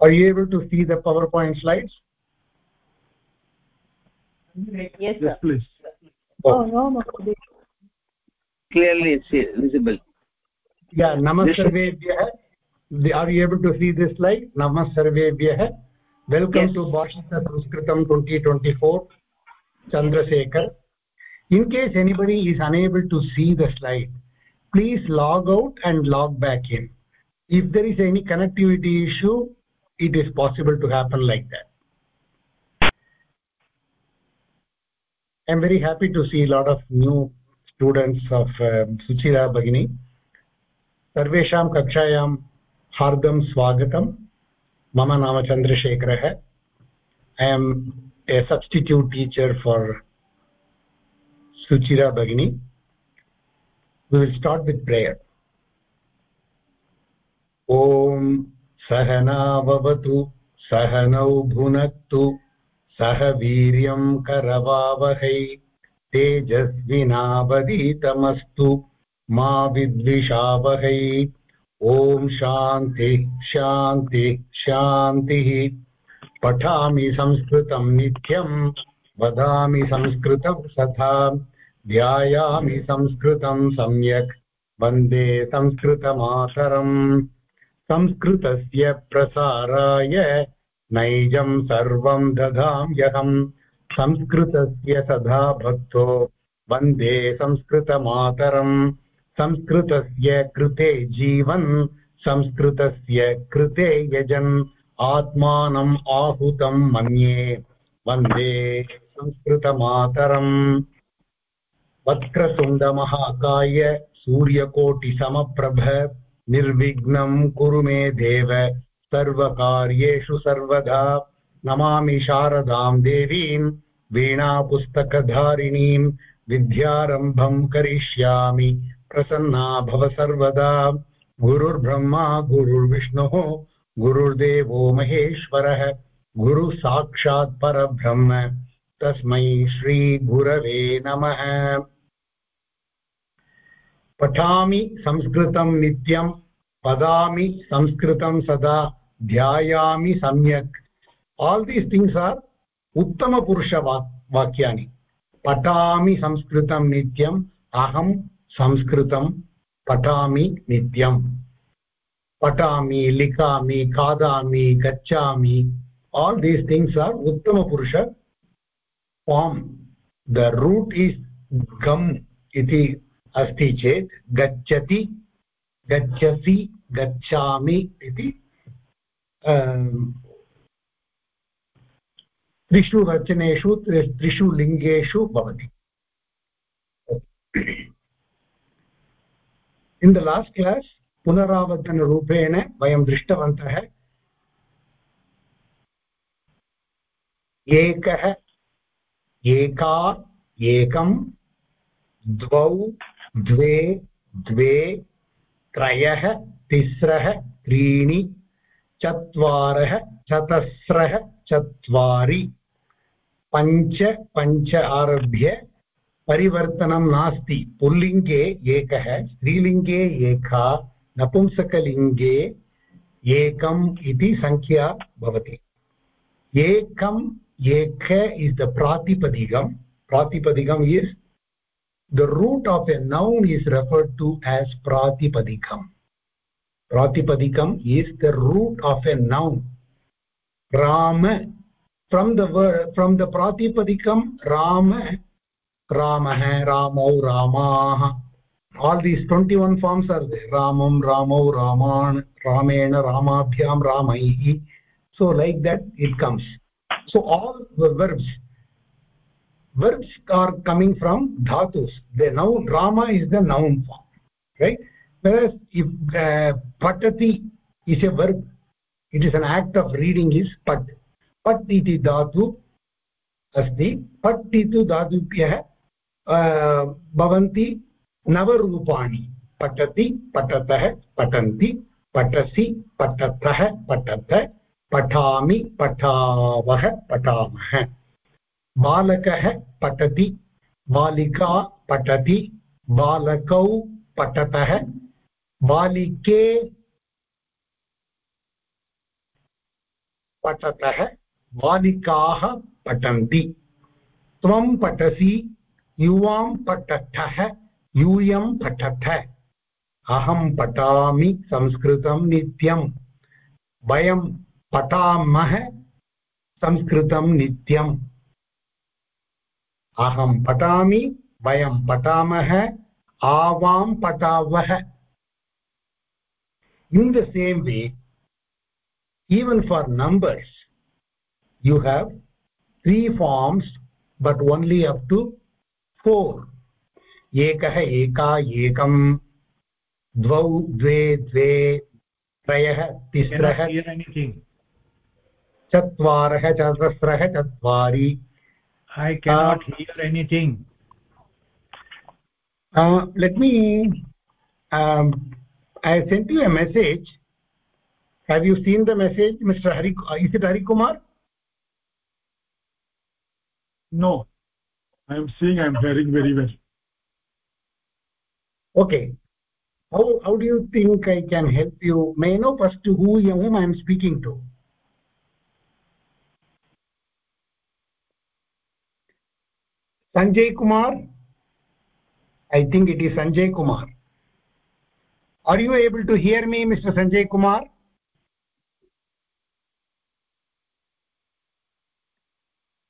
are you able to see the powerpoint slides? Yes sir. yes please. Oh. oh no no clearly visible. Yeah namasarvebhyah are you able to see this slide? Namasarvebhyah welcome yes. to bhashita sanskritam 2024 chandrasekhar. In case anybody is unable to see the slide please log out and log back in. If there is any connectivity issue it is possible to happen like that i'm very happy to see a lot of new students of um, suchira bagini सर्वेषां कक्षायां हार्दं स्वागतं मम नाम चन्द्रशेखरः I am a substitute teacher for suchira bagini we will start with prayer ॐ सहनाववतु सहनौ भुनक्तु सह वीर्यं करवावहै तेजस्विनावदीतमस्तु मा विद्विषावहै। ॐ शान्ति शान्ति, शान्तिः। पठामि संस्कृतं नित्यं, वदामि संस्कृतं सदा ध्यायामि संस्कृतं सम्यक्, वंदे संस्कृतमातरम्। संस्कृतस्य प्रसाराय नैजं सर्वं ददाम्यहम् संस्कृतस्य सदा भक्तो वंदे संस्कृतमातरम्। संस्कृतस्य कृते जीवन्, संस्कृतस्य कृते यजन्। आत्मानम् आहुतं मन्ये, वंदे संस्कृतमातरम्। वक्रतुण्डमहाकाय सूर्यकोटिसमप्रभ। निर्विघ्नं कुरु मे देव। सर्वकार्येषु सर्वदा नमामि शारदां देवीं, वीणापुस्तकधारिणीं, विद्यारम्भं करिष्यामि। प्रसन्ना भव सर्वदा। गुरुर्ब्रह्मा, गुरुर्विष्णुः, गुरुर्देवो महेश्वरः गुरुसाक्षात् परब्रह्म। तस्मै श्रीगुरवे नमः। पठामि संस्कृतं नित्यं वदामि संस्कृतं सदा ध्यायामि सम्यक्। आल् दीस् थिङ्ग्स् आर् उत्तमपुरुषवा वाक्यानि। पठामि संस्कृतं नित्यम्, अहं संस्कृतं पठामि नित्यम्। पठामि, लिखामि, खादामि, गच्छामि। आल् दीस् थिङ्ग्स् आर् उत्तमपुरुष फार्म् द रूट् इस् गम् इति अस्ति चेत् गच्छति गच्छसि, गच्छामि इति त्रिषु वचनेषु त्रिषु लिङ्गेषु भवति। इन् द लास्ट् क्लास् पुनरावर्तनरूपेण वयं दृष्टवन्तः, एकः, एका, एकं, द्वौ, द्वे द्वे त्रयः, तिस्रः, त्रीणि, चत्वारः, चतस्रः, चत्वारि। पञ्च पञ्च आरभ्य परिवर्तनं नास्ति। पुल्लिङ्गे एकः, स्त्रीलिङ्गे एका, नपुंसकलिङ्गे एकम् इति सङ्ख्या भवति। एकम्, एक इस् द प्रातिपदिकं प्रातिपदिकम् is the root of a noun is referred to as pratipadikam pratipadikam is the root of a noun rama from the word from the pratipadikam rama ramah ramau ramah all these 21 forms are there ramam ramau raman ramena ramabhyam ramaihi so like that it comes so all the verbs verbs are coming from dhatus the noun rama is the noun form right whereas if uh, patati is a verb it is an act of reading is pat pat iti dhatu asti pat itu धातुभ्यः भवन्ति नवरूपाणि पठति पठतः पठन्ति पठसि पठतः पठत पठामि पठावः पठामः बालकः पठति, बालिका पठति, बालकौ पठतः, बालिके पठतः, बालिकाः पठन्ति। त्वं पठसि, युवां पठतः, यूयं पठत। अहं पठामि संस्कृतं नित्यं। वयं पठामः संस्कृतं नित्यम्। अहम पटा वयं पटा आवाम पटाव in the same way even for numbers you have three forms but only up to four एकः एका एकं द्वौ द्वे द्वे त्रयः चत्वारः चतस्रः चत्वारि i cannot uh, hear anything. Uh, let me um, i sent you a message. Have you seen the message mr hari uh, is it hari kumar no. I am seeing i am hearing very well. Okay. How how do you think i can help you? May I know first who whom i am speaking to sanjay kumar? I think it is sanjay kumar. Are you able to hear me mr sanjay kumar?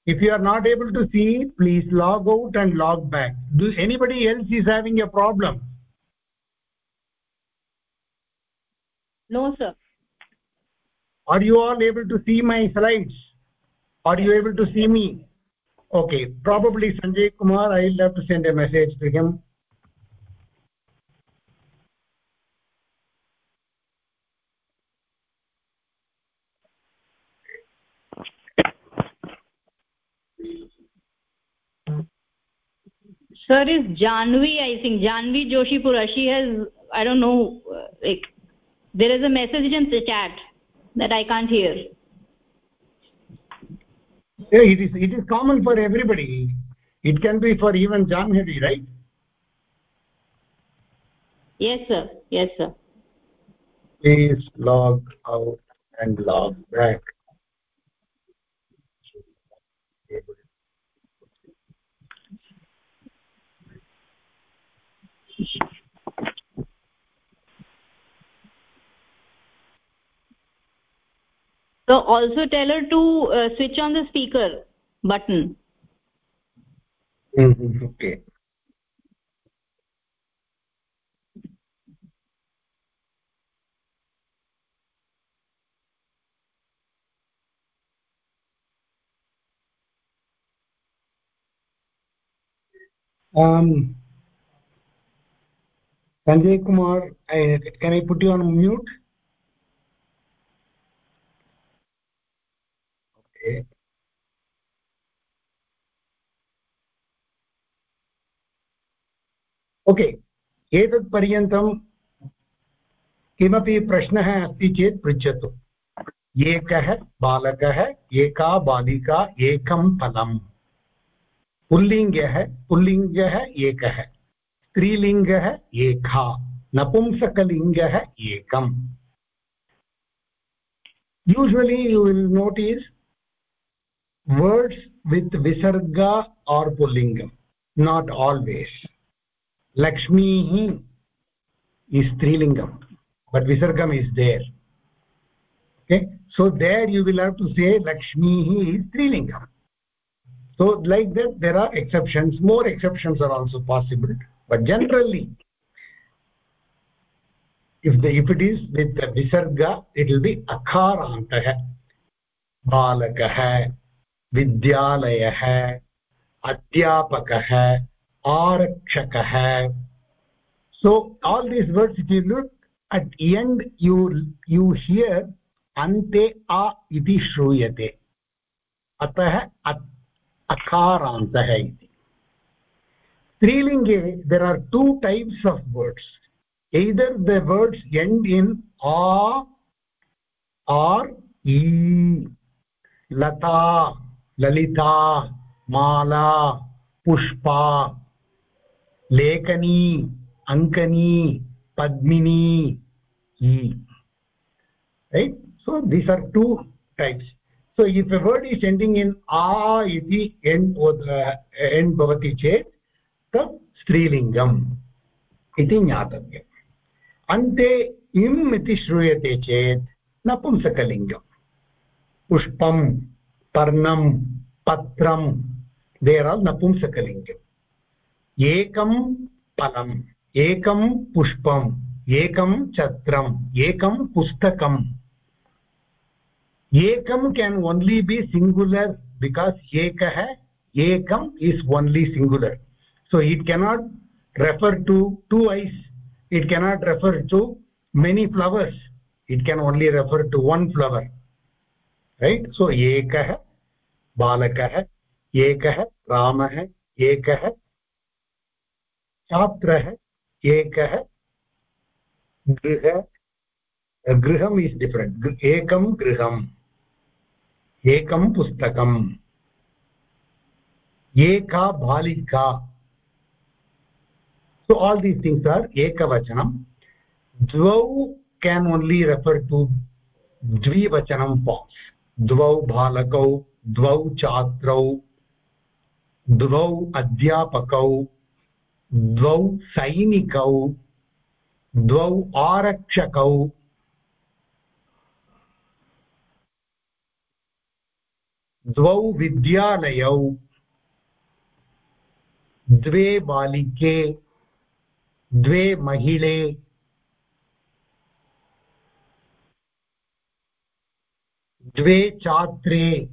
If you are not able to see please log out and log back. Do anybody else is having a problem? No sir. Are you all able to see my slides? Are you able to see me okay probably sanjay kumar i'll have to send a message to him. Sir is janvi i think janvi joshipura she has i don't know like there is a message in the chat that i can't hear yeah it is it is common for everybody. It can be for even janvi right? Yes sir. Yes sir. Please log out and log back so also tell her to uh, switch on the speaker button mm -hmm. okay um sanjay kumar I, can i put you on mute okay okay एतत् पर्यन्तं किमपि प्रश्नः अस्ति चेत् पृच्छतु। एकः बालकः, एका बालिका, एकं फलम्। पुल्लिङ्गः पुल्लिङ्गः, एकः। स्त्रीलिङ्गः, एका। नपुंसकलिङ्गः, एकम्। Usually you will notice words with visarga or pullingam not always. Lakshmi is strilingam but visargam is there. Okay? So there you will have to say lakshmi is strilingam so like that there are exceptions. More exceptions are also possible. But generally if the if it is with the visarga it will be akarantah balakah विद्यालयः, अध्यापकः, आरक्षकः। So all these words it you look at and you you hear अन्ते आ इति श्रूयते। अतः अकारान्तः इति। त्रीलिङ्गे there are two types of words either the words end in are ई लता। ललिता, माला, पुष्पा, लेखनी, अंकनी, Padmini right so this are two types so if word is ending in आ इति एंड एंड भवति चेत् तत् स्त्रीलिंगम् इति ज्ञातव्यम् अन्ते इम् इति श्रूयते चेत् नपुंसकलिङ्गम् पुष्पम् पर्णं, पत्रं देर् आल् नपुंसकलिङ्गम् एकं फलम्, एकं पुष्पम्, एकं छत्रम्, एकं पुस्तकम्। एकं can only be singular because एकः एकम् is only singular so it cannot refer to to as it cannot refer to many flowers it can only refer to one flower right so एकः बालकः एकः रामः एकः छात्रः एकः गृह गृहम् इस् डिफ्रेण्ट् एकं गृहम् एकं पुस्तकम् एका बालिका so all these things are एकवचनं द्वौ केन् ओन्ली रेफर् टु द्विवचनं फार्म् द्वौ बालकौ, द्वौ छात्रौ द्वौ अध्यापकौ, द्वौ सैनिकौ, द्वौ आरक्षकौ। द्वौ विद्यालयौ, द्वे बालिके, द्वे महिले द्वे छात्रे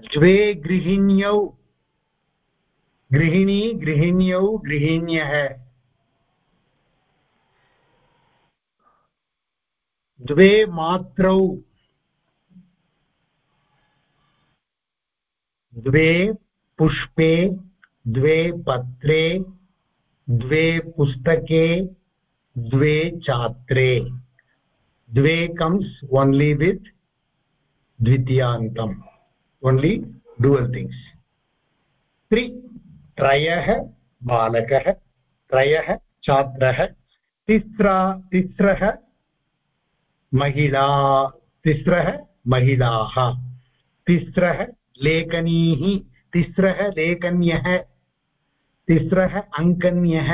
द्वे गृहिण्यौ। गृहिणी गृहिण्यौ गृहिण्यः। द्वे मात्रौ। द्वे पुष्पे। द्वे पत्रे। द्वे पुस्तके। द्वे छात्रे द्वे कम्स् ओन्ली वित् द्वितीयान्तम् ओन्ली डुवल् थिङ्ग्स् त्रि त्रयः बालकः त्रयः छात्रः तिस्रा तिस्रः महिला तिस्रः महिलाः तिस्रः लेखनीः तिस्रः लेखन्यः तिस्रः अङ्कन्यः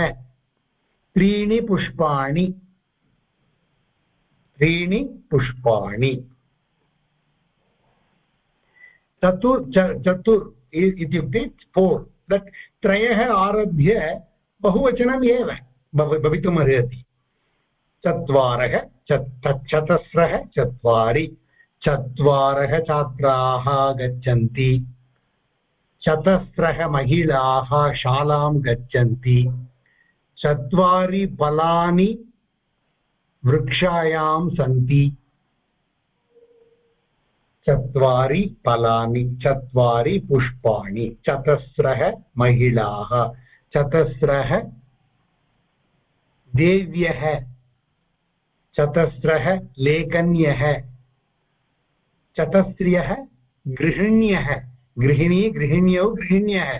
त्रीणि पुष्पाणि त्रीणि पुष्पाणि। चतुर् चतुर् इत्युक्ते फोर्। दट् त्रयः आरभ्य बहुवचनम् एव भवितुम् अर्हति चत्वारः चतस्रः, चत्वारि। चत्वारः छात्राः गच्छन्ति। चतस्रः महिलाः शालां गच्छन्ति। चत्वारि फलानि वृक्षायां सन्ति। चत्वारि फलानि, चत्वारि पुष्पाणि, चतस्रः महिलाः, चतस्रः देव्यः, चतस्रः लेखन्यः, चतस्र्यः गृहिण्यः, गृहिणी, गृहिण्यौ, गृहिण्यः।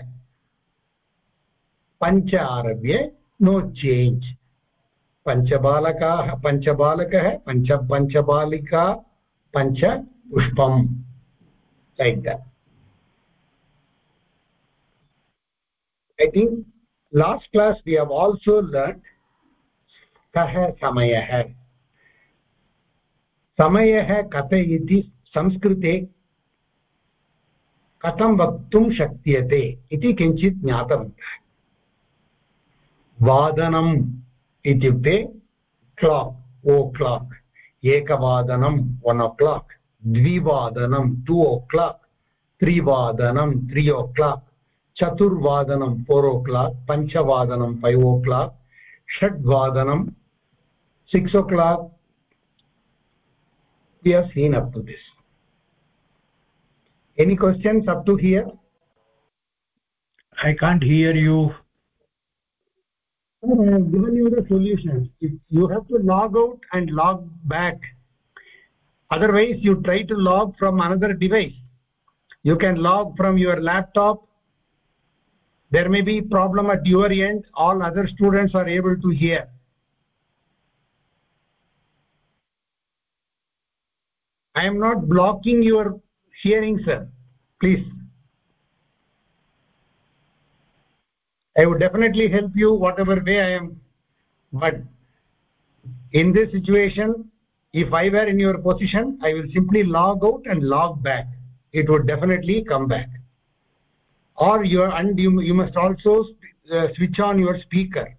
पञ्च आरभ्य नो चेञ्ज् पञ्चबालकाः पञ्चबालकः पञ्च पञ्चबालिका पञ्च पुष्पम्। Like that I think last class we have also learn कः समयः। समयः कथयति संस्कृते कथं वक्तुं शक्यते इति किञ्चित् ज्ञातवन्तः। वादनम्। इत्युक्ते क्लाक् ओ क्लाक् एकवादनं वन् ओ क्लाक् द्विवादनं टु ओ क्लाक् त्रिवादनं त्री ओ क्लाक् चतुर्वादनं फोर् ओ क्लाक् पञ्चवादनं five o'clock षड्वादनं six o'clock we have seen up to this. Any questions up to here? I can't hear you. I have given you the solution. You have to log out and log back otherwise you try to log from another device. You can log from your laptop. There may be problem at your end. All other students are able to hear. I am not blocking your hearing sir. Please i would definitely help you whatever way i am. But in this situation if i were in your position i will simply log out and log back. It would definitely come back. Or your and you, you must also uh, switch on your speaker.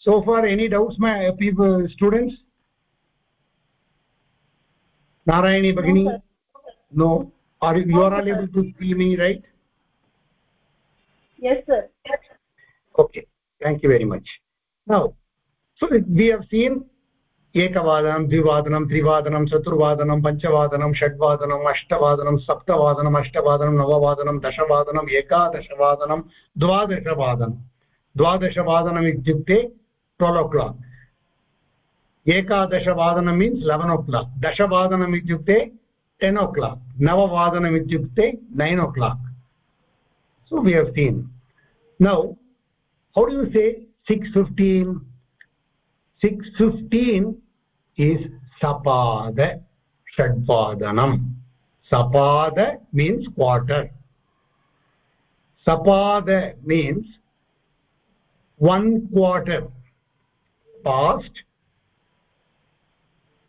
So far any doubts my people students narayani bagini no, no. are you, you are all able to see me right? Yes sir. Okay thank you very much. Now so we have seen एकवादनं द्विवादनं त्रिवादनं चतुर्वादनं पञ्चवादनं षड्वादनम् अष्टवादनं सप्तवादनम् अष्टवादनं नववादनं दशवादनम् एकादशवादनं द्वादशवादनं द्वादशवादनम् इत्युक्ते ट्वेल् ओ क्लाक् एकादशवादनं मीन्स् लेवेन् ओ क्लाक् दशवादनम् इत्युक्ते टेन् ओ क्लाक् नववादनम् इत्युक्ते nine o'clock so we have seen now how do you say 615 615 is sapada shadvadanam sapada means quarter sapada means one quarter past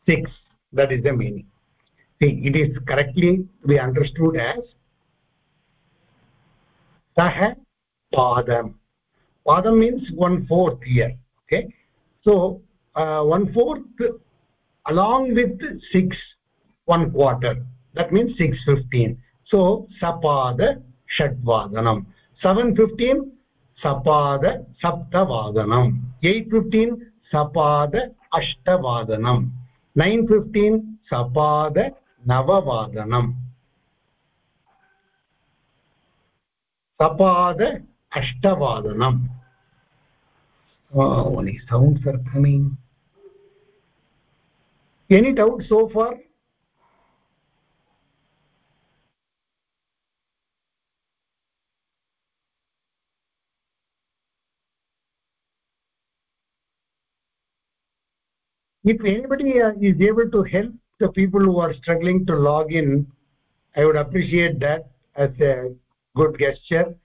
6 that is the meaning see it is correctly we understood as सः padam padam means one fourth here okay so uh, one fourth along with six one quarter that means 615 so sapada षड्वादनं 715 सपाद सप्तवादनं 815 सपाद अष्टवादनं 915 सपाद नववादनम् सपाद अष्टवादनम् oh, only sounds are coming any doubt so far if anybody uh, is able to help the people who are struggling to log in i would appreciate that as a good gesture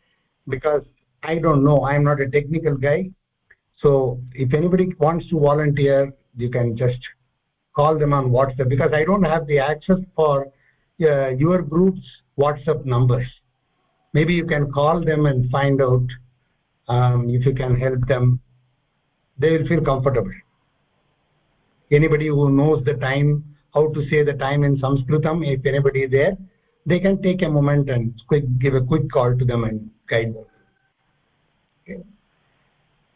because i don't know. I am not a technical guy. So if anybody wants to volunteer you can just call them on whatsapp because i don't have the access for uh, your group's whatsapp numbers. Maybe you can call them and find out um, if you can help them. They will feel comfortable anybody who knows the time how to say the time in sanskritam if anybody is there they can take a moment and quick give a quick call to them and guide them. Okay,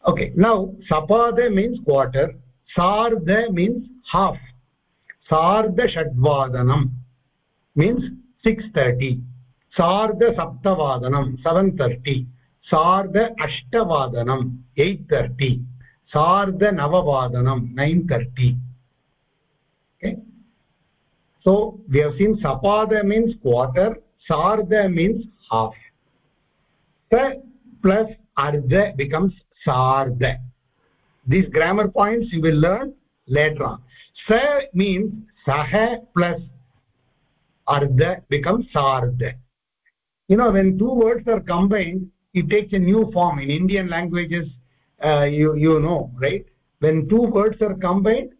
okay. now sapada means quarter sardha means half. Sardha shadvadanam means 630 sardha saptavadanam 730 sardha ashtavadanam 830 sardha navavadanam 930 okay? So we have seen sapada means quarter sardha means half. Sa plus ardha becomes sardha these grammar points you will learn later on. Sa means sah plus ardha becomes sardha you know when two words are combined it takes a new form in indian languages uh, you you know right? When two words are combined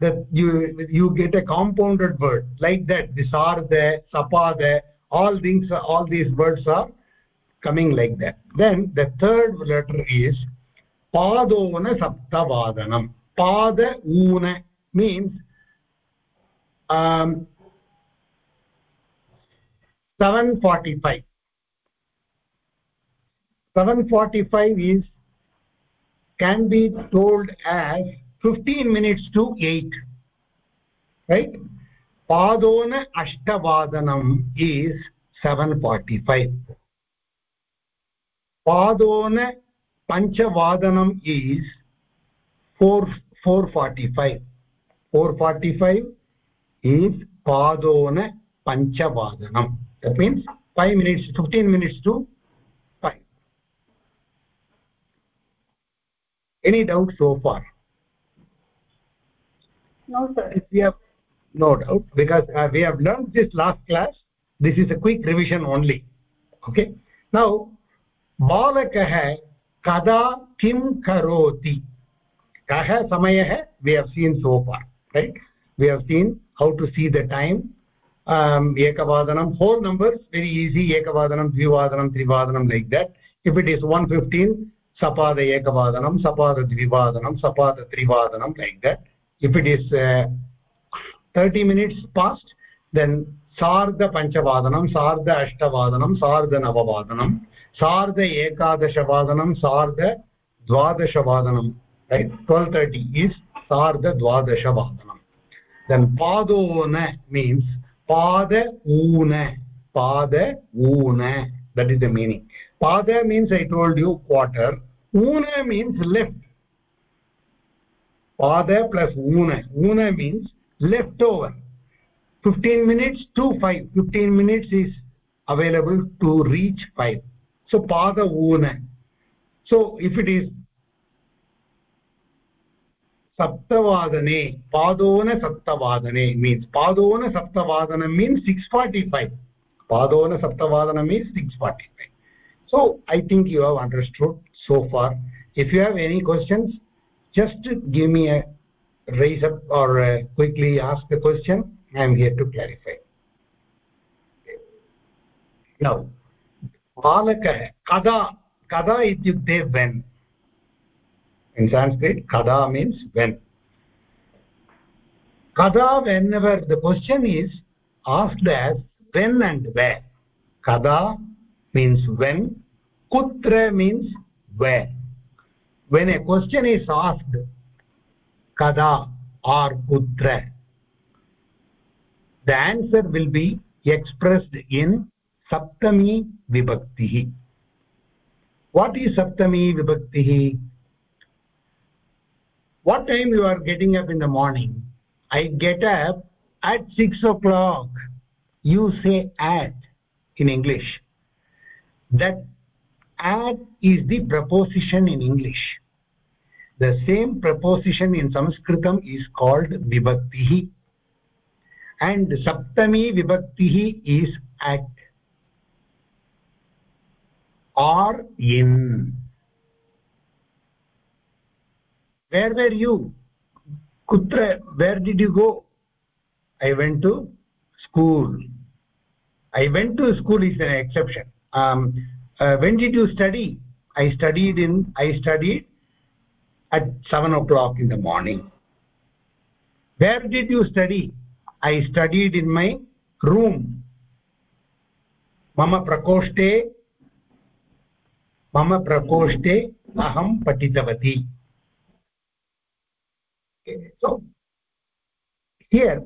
that you you get a compounded word like that visarda sapada all things all these words are coming like that. Then the third letter is padona saptavadanam pada una means um 745 745 is can be told as 15 minutes to 8 right? Padona ashtavadanam is 745 padona panchavadanam is 4 445 445 is padona panchavadanam. That means 5 minutes 15 minutes to any doubt so far? No sir. We have no doubt because uh, we have learned this last class this is a quick revision only. Okay? Now balakah kada kim karoti kah samayah we have seen so far right? We have seen how to see the time. Um ekavadanam whole numbers very easy. Ekavadanam dvivadanam trivadanam like that. If it is 115 sapada ekavadanam sapada dvivadanam sapada trivadanam like that if it is uh, 30 minutes past then सार्ध पञ्चवादनं सार्ध अष्टवादनं सार्ध नववादनं सार्ध एकादशवादनं सार्ध द्वादशवादनं right 1230 is sarda dvadasha vadanam then padona means pada una pada una that is the meaning pada means i told you quarter una means left pada plus una una means leftover 15 minutes to 5 15 minutes is available to reach 5 so pada una so if it is सप्तवादने पादोन सप्तवादने means पादोन सप्तवादनं means six forty five पादोन सप्तवादनं means six forty so i think you have understood so far. If you have any questions just give me a raise up or quickly ask the question. I am here to clarify. Now balakah kada kada ityukte when in sanskrit kada means when. Kada whenever the question is asked as when and where. Kada means when kutra means where. When a question is asked kada or kutra the answer will be expressed in saptami vibhakti. What is saptami vibhakti? What time you are getting up in the morning? I get up at 6 o'clock. You say at in english that at is the preposition in english. The same preposition in sanskritam is called vibhakti and saptami vibhakti is at. Or in. Where were you? Kutra where did you go? I went to school. I went to school is an exception um, uh, when did you study i studied in i studied at 7 o'clock in the morning where did you study i studied in my room mama prakoshte mama prakoshte aham patitavati so here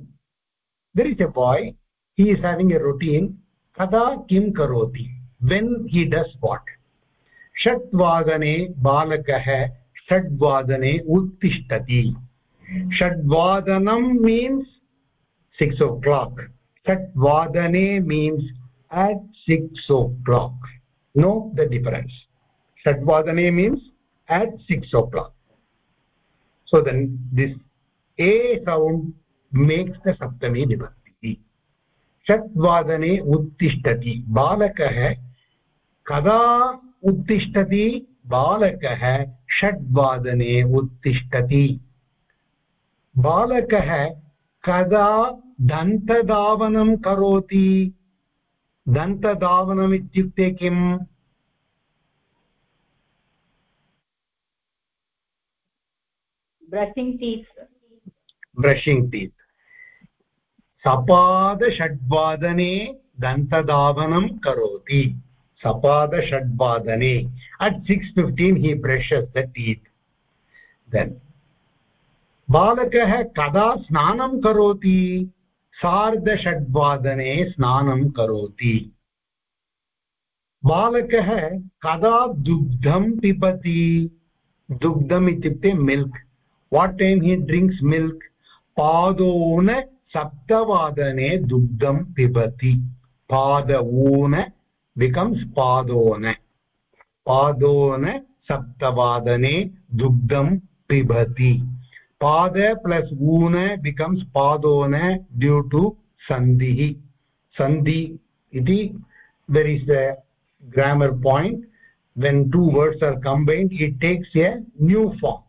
there is a boy he is having a routine kada kim karoti when he does what षट्वादने बालकः षड्वादने उत्तिष्ठति षड्वादनं means six o'clock षड्वादने means at 6 o'clock know the difference षड्वादने means at 6 o'clock so then this a sound makes the saptami vibhakti षट्वादने उत्तिष्ठति बालकः कदा उत्तिष्ठति? बालकः षड्वादने उत्तिष्ठति। बालकः कदा दन्तधावनं करोति? दन्तधावनम् इत्युक्ते किम्? Brushing teeth. Brushing teeth. सपादषड्वादने दन्तधावनं करोति। सपादषड्वादने at 6:15 he brushes the teeth then बालकः कदा स्नानं करोति सार्धषड्वादने स्नानं करोति बालकः कदा दुग्धं पिबति दुग्धम् इत्युक्ते milk what time he drinks milk padona saptavadane dugdam pibati padavona becomes padona padona सप्तवादने दुग्धं पिबति पाद प्लस् ऊन बिकम्स् पादोन ड्यू टु सन्धिः sandhi iti there is a grammar point when two words are combined it takes a new form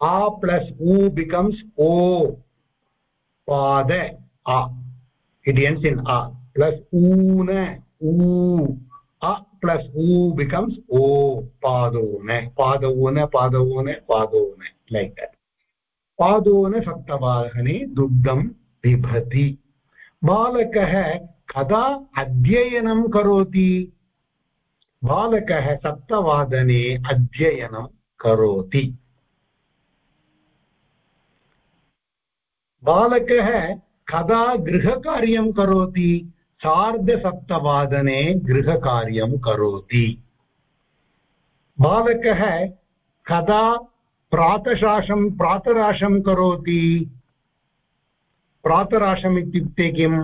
a plus u becomes o pada a it ends in a plus una u a plus u becomes o padone padone padone padone like that padone saptavahane dugdam पिबति बालकः कदा अध्ययनं करोति बालकः सप्तवादने अध्ययनं करोति बालकः कदा गृहकार्यं करोति सार्धसप्तवादने गृहकार्यं करोति बालकः कदा प्रातशासं प्रातराशं करोति प्रातराशम् इत्युक्ते किम्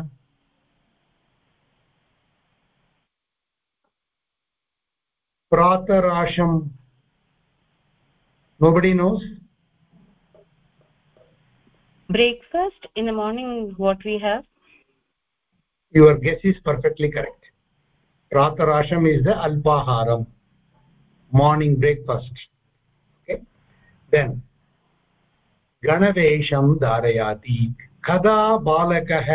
प्रातराशं nobody knows? Breakfast in the morning, what we have? Your guess is perfectly correct pratarasham is the alpaharam morning breakfast okay then ganavesham dharayati कदा बालकः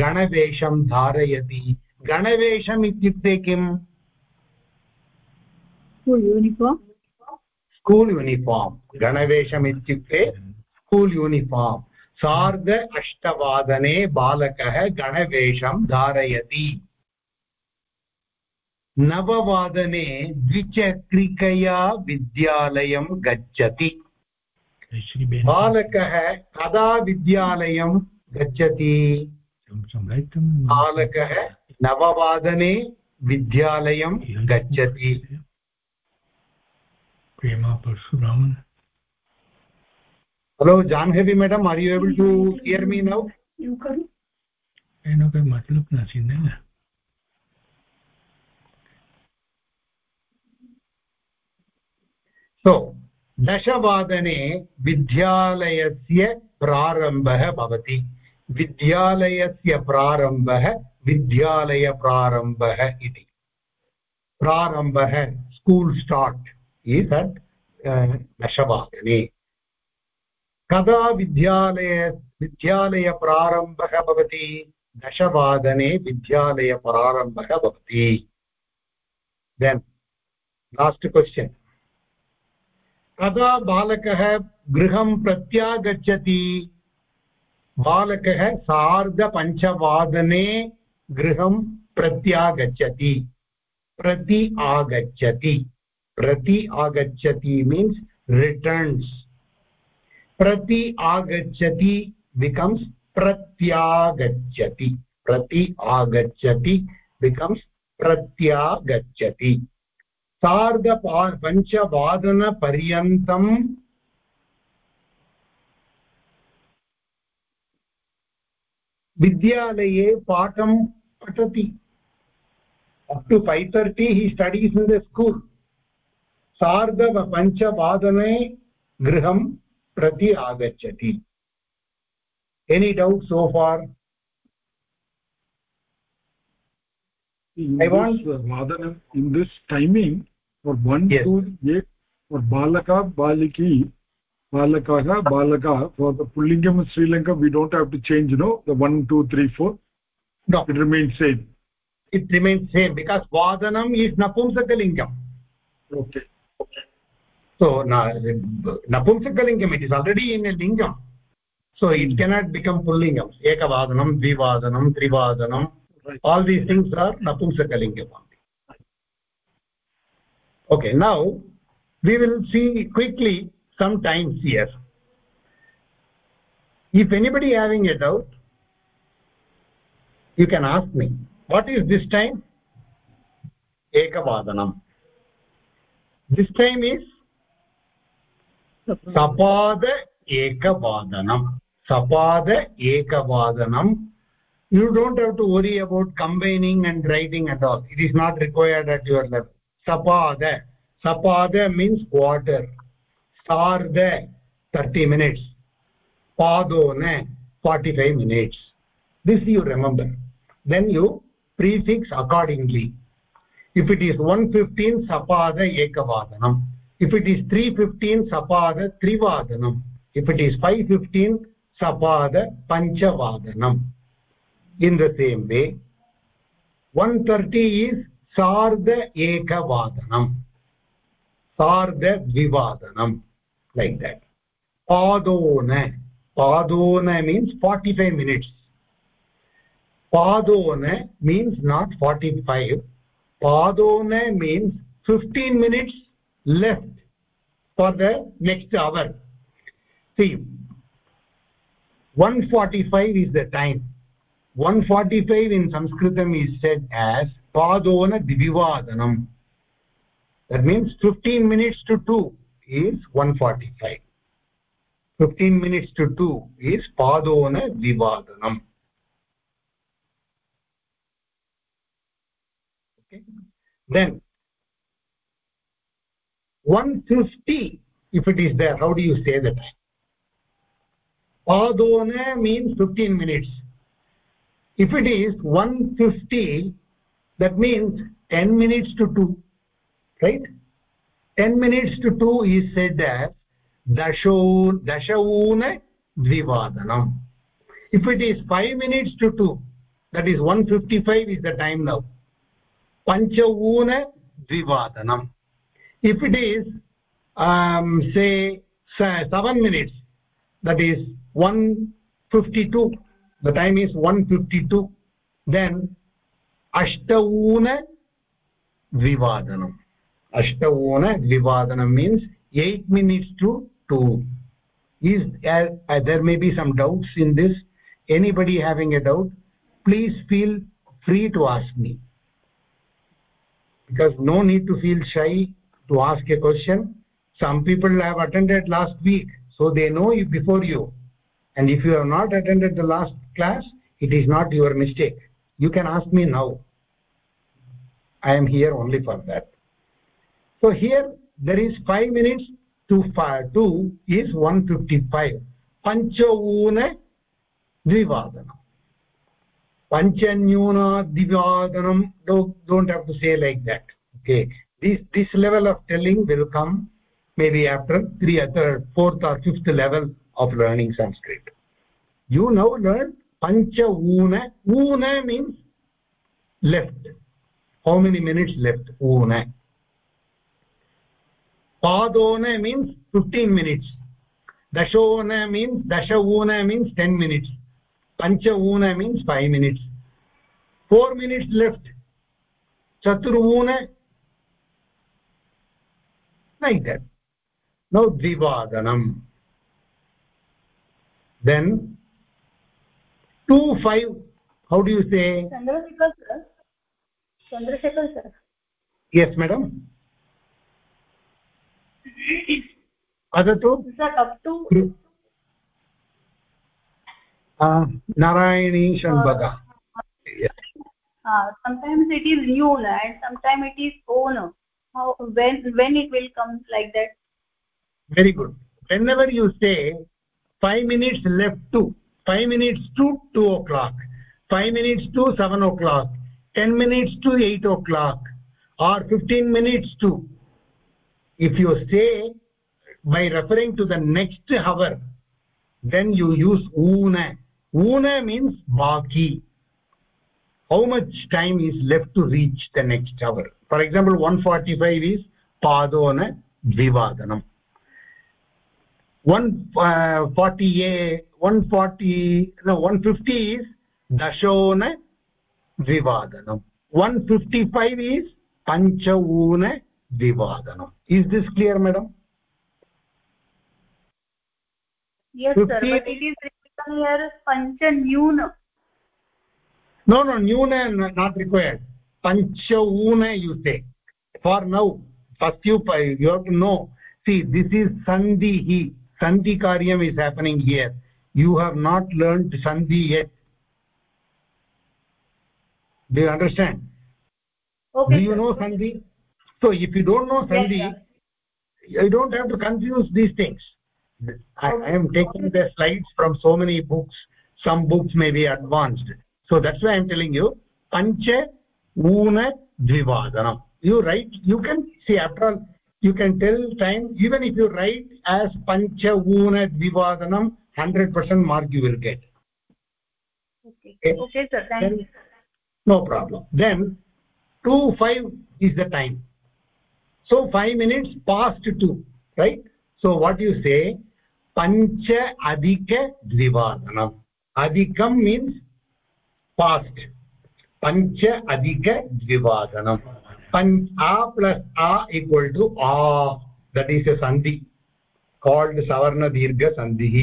गणवेषं धारयति गणवेषम् इत्युक्ते किम् स्कूल् यूनिफार्म् स्कूल् यूनिफार्म् गणवेषम् इत्युक्ते स्कूल् यूनिफार्म् सार्ध अष्टवादने बालकः गणवेषं धारयति। नववादने द्विचक्रिकया विद्यालयं गच्छति। बालकः कदा विद्यालयं गच्छति? बालकः नववादने विद्यालयं गच्छति। Prema Parasuraman. hello janhavi madam are you able to hear me now એનો કઈ મતલબ નથી ને so दशवादने विद्यालयस्य प्रारम्भः भवति विद्यालयस्य प्रारम्भः विद्यालयप्रारम्भः इति प्रारम्भः स्कूल् स्टार्ट् इस् अट् दशवादने कदा विद्यालय विद्यालयप्रारम्भः भवति। दशवादने विद्यालयप्रारम्भः भवति। देन् लास्ट् क्वश्चन् कदा बालकः गृहं प्रत्यागच्छति? बालकः सार्धपञ्चवादने गृहं प्रत्यागच्छति। प्रति आगच्छति। प्रति आगच्छति मीन्स् रिटर्न्स् प्रति आगच्छति बिकम्स् प्रत्यागच्छति. प्रति आगच्छति बिकम्स् प्रत्यागच्छति. सार्ध पञ्चवादनपर्यन्तं विद्यालये पाठं पठति. Up two five thirty he studies in the school सार्धपञ्चवादने गृहं प्रति आगच्छति। Any doubt so far I want वादनम् in this timing four one four बालका बालिकी बालक बालक फॉर द पुल्लिङ्गम् Sri Lanka we don't have to change no the one two three four it remain same it remain same because वादनम् is नपुंसकलिङ्गम् okay So na, Napumsakalingam, it is already in a lingam. So it cannot become Pullingam. Ekavadanam, Dvivadanam, Trivadanam. All these things are napumsakalingam only okay now we will see quickly some times here if anybody having a doubt you can ask me what is this time ekavadanam this time is sapada ekavadanam sapada ekavadanam you don't have to worry about combining and writing at all. It is not required at your level. Sapada. Sapada means quarter. Sarda 30 minutes. Padona 45 minutes. This you remember. Then you prefix accordingly. If it is 115 sapada ekavadanam if it is 315 sapada trivadanam if it is 515 sapada panchavadanam in the same way 130 is sarda ekavadanam sarda dvivadanam like that. Padona. Padona means 45 minutes. Padona means not 45 padona means 15 minutes left for the next hour. See 145 is the time. 145 in sanskritam is said as padona divivadanam that means 15 minutes to 2 is 145 15 minutes to 2 is padona divadanam okay? Then 150 if it is there how do you say that? Padona means 15 minutes. If it is 150 that means 10 minutes to 2 right? 10 minutes to 2 is said as dasho dashauna dvivadanam if it is 5 minutes to 2 that is 155 is the time now. Panchauna dvivadanam if it is um, say 7 minutes that is 152 the time is 152 then ashtauna dvivadanam ashtauna dvivadanam means 8 minutes to 2 is uh, uh, there may be some doubts in this anybody having a doubt please feel free to ask me. Because no need to feel shy to ask a question. Some people have attended last week so they know you before you. And if you have not attended the last class it is not your mistake. You can ask me now. I am here only for that. So here there is 5 minutes to 5 2 is 155 panchauna dvivadanam panchanyuna dvivadanam don't, don't have to say like that okay this this level of telling will come maybe after three other fourth or fifth level of learning sanskrit you now learn pancha una una means left how many minutes left una padona means 15 minutes dashona means dashauna means 10 minutes pancha una means 5 minutes 4 minutes left chaturuna like that now dvivadanam then 2 5 how do you say chandrasekhar sir chandrasekhar sir yes madam वदतु sir up to Narayani षण्बग uh, sometimes it is noon and sometimes it is own how when when it will come like that? Very good. Whenever you say 5 minutes left to 5 minutes to 2 o'clock 5 minutes to 7 o'clock 10 minutes to 8 o'clock or 15 minutes to if you say by referring to the next hour then you use una una means baki how much time is left to reach the next hour? For example 145 is padona dvivadanam 140 uh, 140 no 150 is dashona dvivadanam 155 is panchauna dvivadanam is this clear madam? Yes sir but it is written here pancha noon no no nyuna not required. Panchauna you say for now first you you have to know. See this is sandhi sandhi karyam is happening here. You have not learned sandhi yet. Do you understand? Okay do you know sandhi? So if you don't know sandhi yes, you don't have to confuse these things. I, I am taking the slides from so many books. Some books may be advanced so that's why i'm telling you pancha una dvivadanam you write you can see after all you can tell time even if you write as pancha una dvivadanam 100% mark you will get. Okay. Okay, okay sir thank then, you. no problem. Then 2 5 is the time. So 5 minutes past 2 right? So what you say? Pancha adhika dvivadanam adhikam means past पञ्च अधिकद्विवादनम् पञ्च आ plus आ equal to uh that is a sandhi called सवर्णदीर्घसन्धिः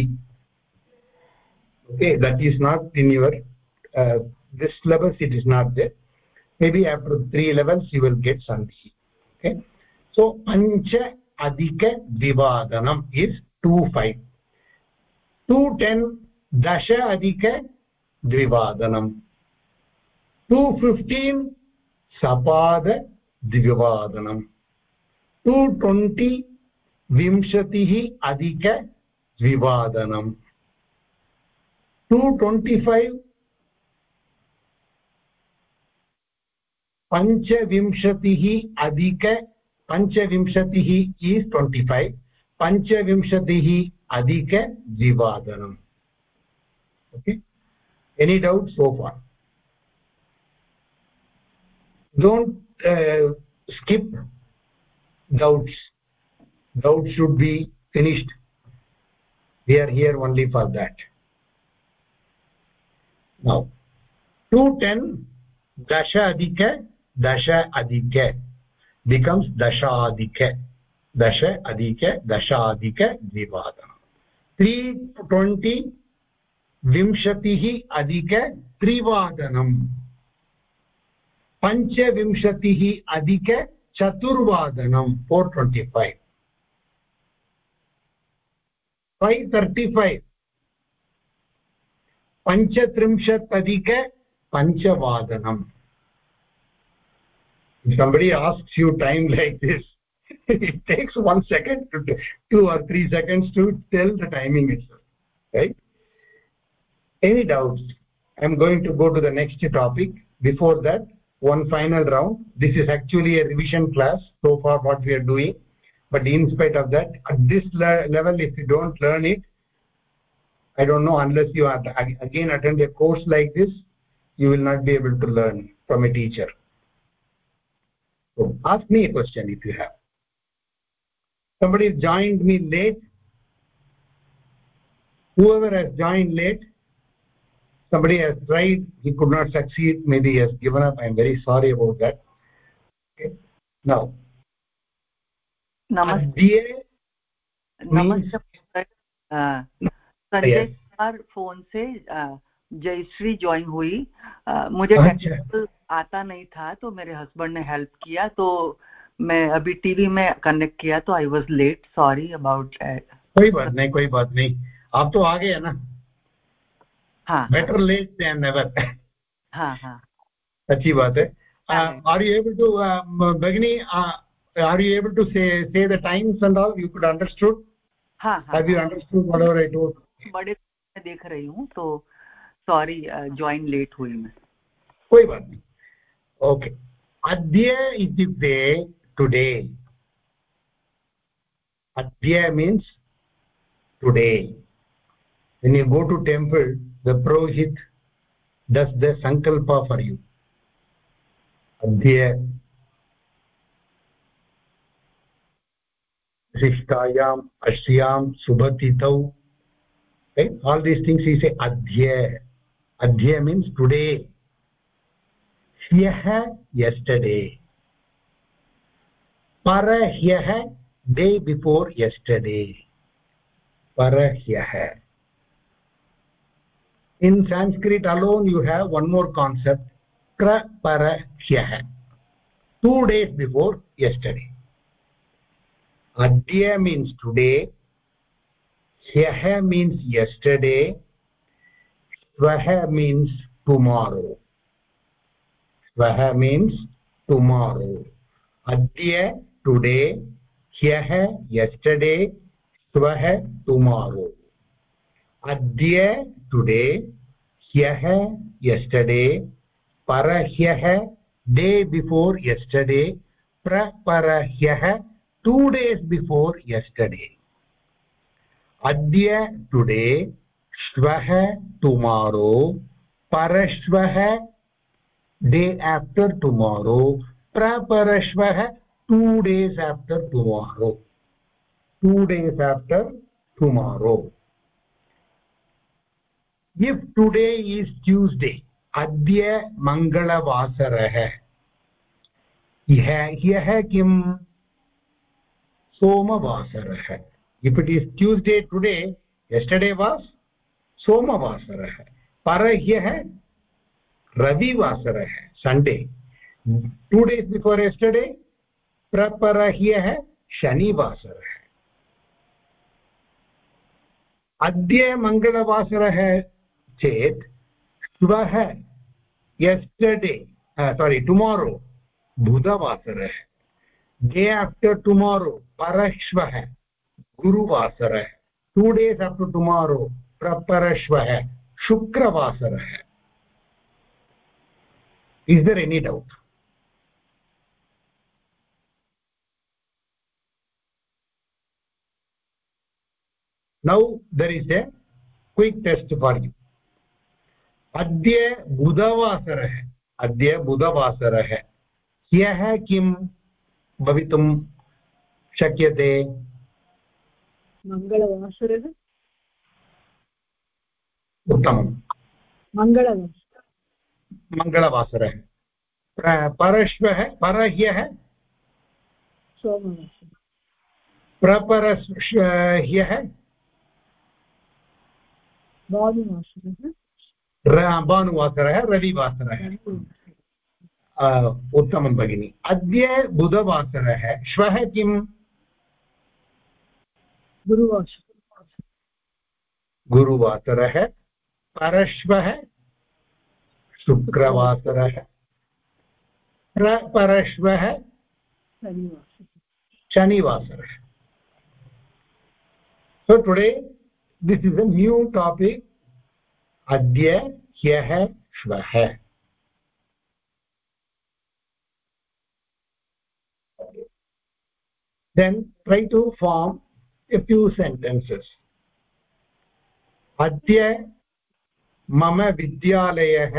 okay that is not in your this levels it is not they may be after three levels you will get सन्धिः okay so पञ्च अधिकद्विवादनम् is two five two ten दश अधिक द्विवादनम्। Two fifteen सपाद द्विवादनम् two twenty विंशतिः अधिक द्विवादनम्। टु ट्वेण्टि फैव् पञ्चविंशतिः अधिक पञ्चविंशतिः इस् ट्वेण्टि फैव् पञ्चविंशतिः अधिक द्विवादनम्। Okay? Any doubt so far? Don't uh, skip doubts. Doubts should be finished. We are here only for that. Now 210 dasha adhika dasha adhika becomes dasha adhika dasha adhika dasha adhika dvivadana 320 विंशतिः अधिक त्रिवादनम् पञ्चविंशतिः अधिक चतुर्वादनं four twenty five five thirty five पञ्चत्रिंशत् अधिक पञ्चवादनम् somebody asks you time like this it takes one second to two or three seconds to tell the timing itself right any doubts i'm going to go to the next topic. Before that one final round. This is actually a revision class so far what we are doing. But in spite of that at this le level if you don't learn it i don't know unless you are again attend a course like this you will not be able to learn from a teacher. So ask me a question if you have. Somebody joined me late. Whoever has joined late somebody has tried he could not succeed. Maybe he has given up. I am very sorry about that. Okay. Now नमस्ते नमस्ते Sanjay Kumar phone से Jayashree join हुई. मुझे technical आता नहीं था तो मेरे हस्बैंड ने हेल्प किया तो मैं अभी टीवी में कनेक्ट किया तो I was late sorry about कोई बात नहीं कोई बात नहीं। आप तो आ गए ना। बेटर् लेट् देन् नेवर् अचीवात् आर् यु एबल् टु भगिनी are you able to say say the times and all you could understood have you understood whatever I taught बडे देख रही हूँ तो सॉरी ज्वाइन लेट हुई मैं। कोई बात नहीं। ओके अद्य इत्युक्ते टुडे अद्य means today when you go to temple the purohit does the sankalpa for you adhya शिष्टायाम् अस्यां शुभतिथौ right all these things he say adhya adhya means today ह्यः yesterday parahyah day before yesterday parahyah in sanskrit alone you have one more concept praparahyah two days before yesterday adya means today hyah means yesterday svah means tomorrow svah means tomorrow adya today hyah yesterday svah tomorrow अद्य today, ह्यः yesterday परह्यः day before yesterday प्रपरह्यः two days before yesterday अद्य today, श्वः tomorrow परश्वः day after tomorrow प्रपरश्वः two days after tomorrow. Two days after tomorrow. If today is Tuesday अद्य मङ्गलवासरः ह्यः किम् सोमवासरः if it is Tuesday today yesterday was सोमवासरः परह्यः रविवासरः Sunday two days before yesterday प्रपरह्यः शनिवासरः अद्य मङ्गलवासरः चेत् श्वः यस्टर्डे सारि टुमारो बुधवासरः। डे आफ्टर् टुमारो परश्वः, गुरुवासरः। टु डेस् आफ्टर् टुमारो प्रपरश्वः शुक्रवासरः। Is there any doubt? Now, there is a quick test for you. अद्य बुधवासरः अद्य बुधवासरः। ह्यः किं भवितुं शक्यते? मङ्गलवासरः? उत्तमम्। मङ्गलवासरः। मङ्गलवासरः। परश्वः परह्यः? प्रपरह्यः भानुवासरः। भानुवासरः रविवासरः उत्तमं भगिनि अद्य बुधवासरः श्वः किम् गुरुवासरः परश्वः शुक्रवासरः प्रपरश्वः शनिवासरः so, today, this is a new topic. Adya hyah shvah then try to form a few sentences. adya मम विद्यालयः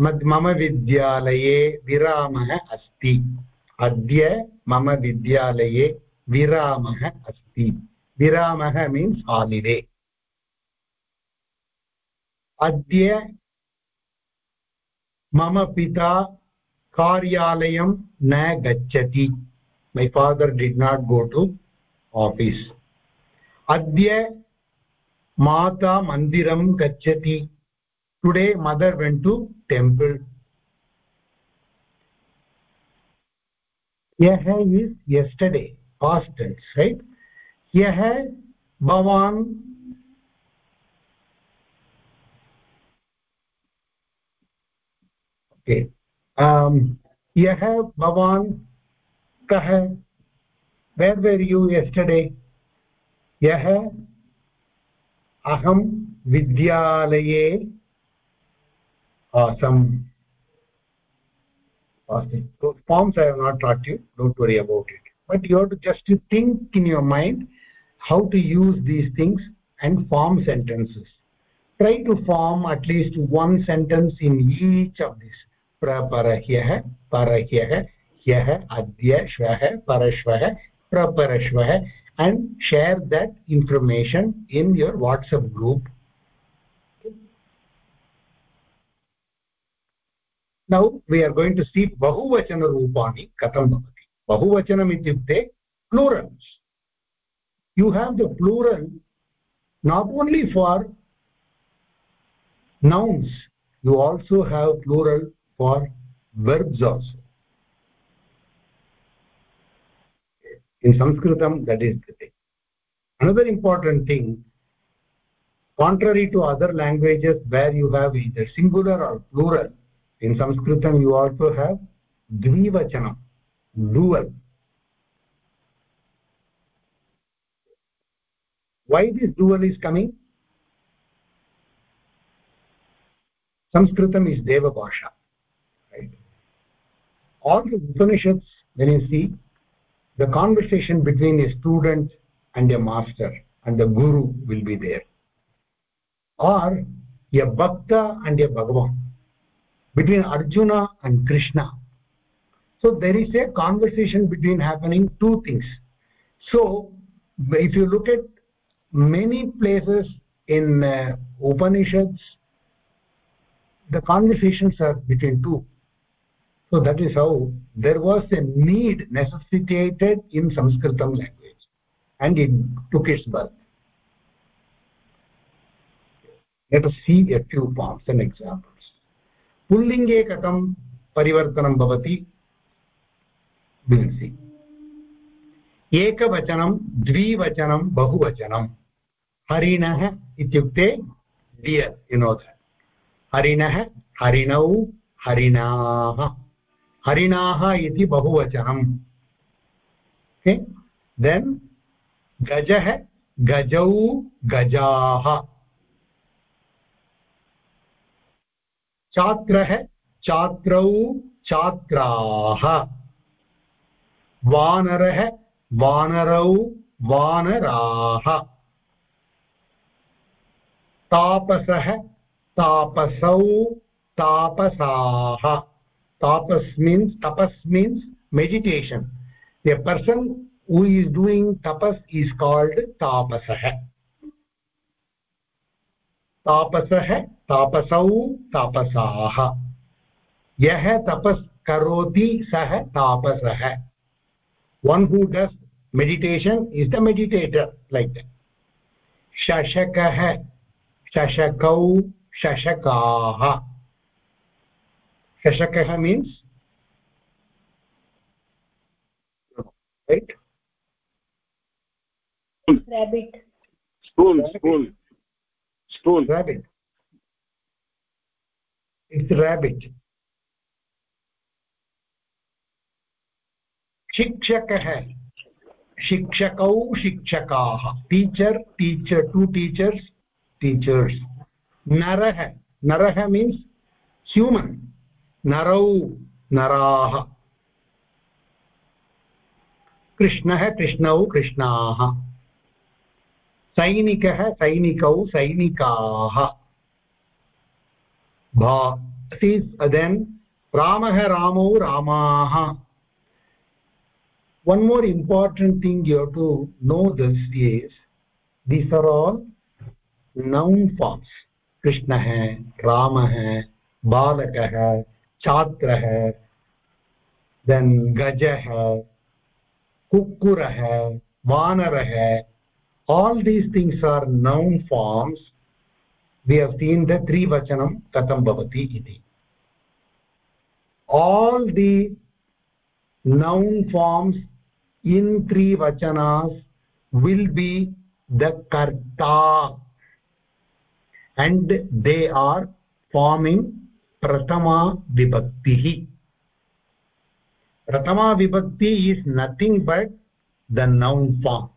मम विद्यालये विरामः अस्ति। अद्य मम विद्यालये विरामः अस्ति। विरामः मीन्स् हालिडे अद्य मम पिता कार्यालय न गच्छति। My father did not go to office अद्य माता मन्दिरं गच्छति। Today mother went to temple यः is yesterday past tense right यः भवान् bhavan kah where were you yesterday? yah aham vidyalaye uh, some so forms i have not taught you. Don't worry about it. But you have to just to think in your mind how to use these things and form sentences. Try to form at least one sentence in each of these praparahyah parahyah hyah adya shvah parashvah praparashvah and share that information in your whatsapp group now we are going to see bahuvachana roopani katham bhavati bahuvachanam ityukte plurals you have the plural not only for nouns you also have plural for verbs also in sanskritam that is the thing another important thing contrary to other languages where you have either singular or plural in sanskritam you also have dvivachanam dual why this dual is coming sanskritam is deva bhasha all the upanishads when you see the conversation between a student and a master and the guru will be there. Or a bhakta and a bhagavan between arjuna and krishna. So there is a conversation between happening two things. So if you look at many places in uh, upanishads the conversations are between two so that is how there was a need necessitated in sanskritam language and it took its birth let us see a few forms and examples pullinge katham parivartanam bhavati we'll see एकवचनं द्विवचनं बहुवचनं हरिणः इत्युक्ते dear you know हरिणः हरिणौ हरिणाः हरिणाः इति बहुवचनम्। Then गजः, गजौ, गजाः। छात्रः छात्रौ छात्राः वानरः, वानरौ, वानराः। तापसः, तापसौ, तापसाः। Tapas means tapas means meditation a person who is doing tapas is called tapasah tapasah tapasau tapasaah यः तपस् करोति सः तापसः one who does meditation is the meditator like that shashakah shashakau shashakaah shashakah means right rabbit spoon spoon spoon rabbit it's rabbit शिक्षकः शिक्षकौ शिक्षकाः teacher teacher two teachers teachers नरः नरः means human नरौ नराः। कृष्णः कृष्णौ कृष्णाः। सैनिकः सैनिकौ सैनिकाः। भा रामः रामौ रामाः। One more important thing your to know this is this are all noun forms कृष्णः, रामः, बालकः छात्र है देन गज है कुकुर है, वानर है all these things are noun forms we have seen the त्रिवचनम कथम भवती इति all the noun forms in त्रिवचनास will be the कर्ता एंड दे आर फॉर्मिंग प्रथमा विभक्तिः। प्रथमा विभक्ति is nothing but the noun form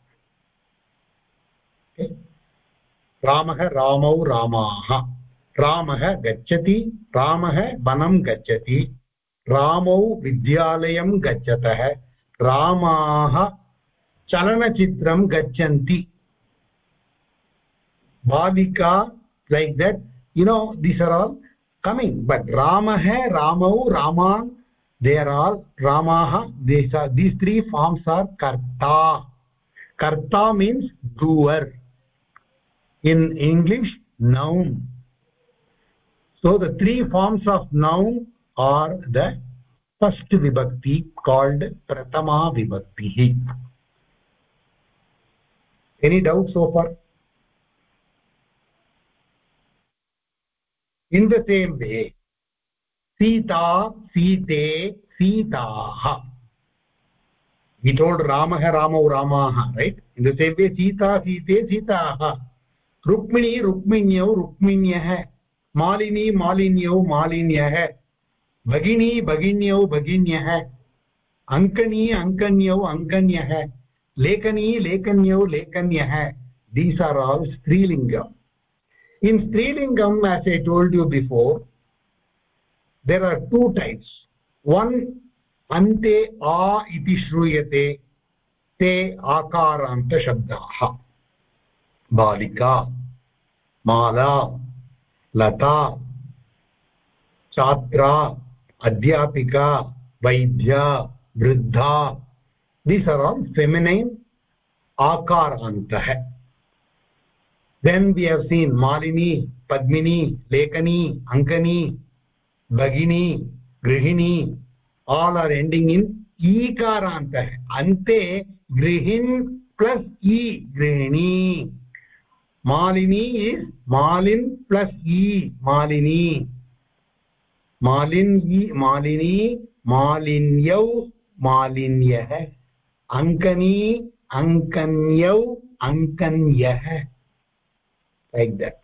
रामः रामौ रामाः। रामः गच्छति, रामः वनं गच्छति, रामौ विद्यालयं गच्छतः, रामाः चलनचित्रं गच्छन्ति। बालिका like that you know this are all coming but ramah ramau raman they are ramaah these are these three forms are karta karta means doer in english noun so the three forms of noun are the first vibhakti called prathama vibhakti any doubt so far सिन्दतेम्बे सीता सीते सीताः विटोल् रामः रामौ रामाः right इन्दसेम्बे Sita सीते सीताः रुक्मिणी रुक्मिण्यौ रुक्मिण्यः मालिनी मालिन्यौ मालिन्यः भगिनी भगिन्यौ भगिन्यः अङ्कनी अङ्कन्यौ अङ्कन्यः लेखनी लेखन्यौ लेखन्यः दीस् आर् आल् स्त्रीलिङ्गम् in strilingam as i told you before there are two types one ante a iti shruyate te akaranta shabdah balika mala lata chatra adhyapika vaidya वृद्धा these are all feminine akarantah then we have seen malini padmini lekani ankani bagini grihini all are ending in ikarantah ante grihin plus e grihini malini is malin plus e malini malin e malini malinyau मालिन्यः अङ्कनी अङ्कन्यौ अङ्कन्यः like that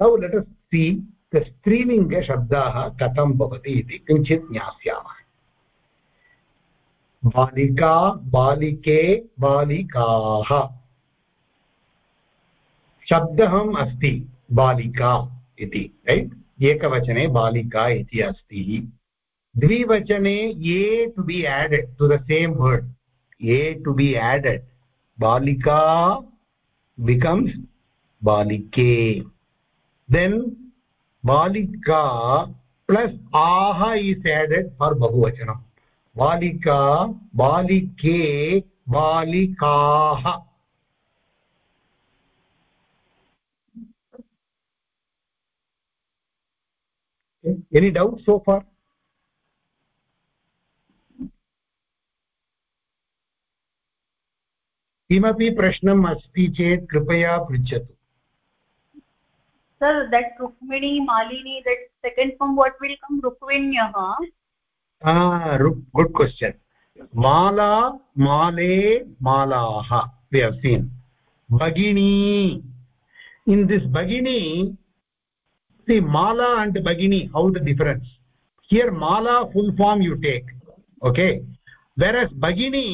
now let us see the strilinga shabdaah katham bhavati iti kinchit ज्ञास्यामः बालिका बालिके बालिकाः शब्दहम् अस्ति बालिका इति रैट् एकवचने बालिका इति अस्ति dvivachane a to be added to the same word a to be added balika becomes बालिके। देन् बालिका प्लस् आह इज़ एडेड फार् बहुवचन। बालिका, बालिके, बालिकाः। एनि डौट् सो फार् किमपि प्रश्नम् अस्ति चेत् कृपया पृच्छतु। Sir that rukmini malini that second form what will come rukvinyah ah good question mala male malaah we have seen bagini in this bagini see mala and bagini how the difference here mala full form you take okay whereas bagini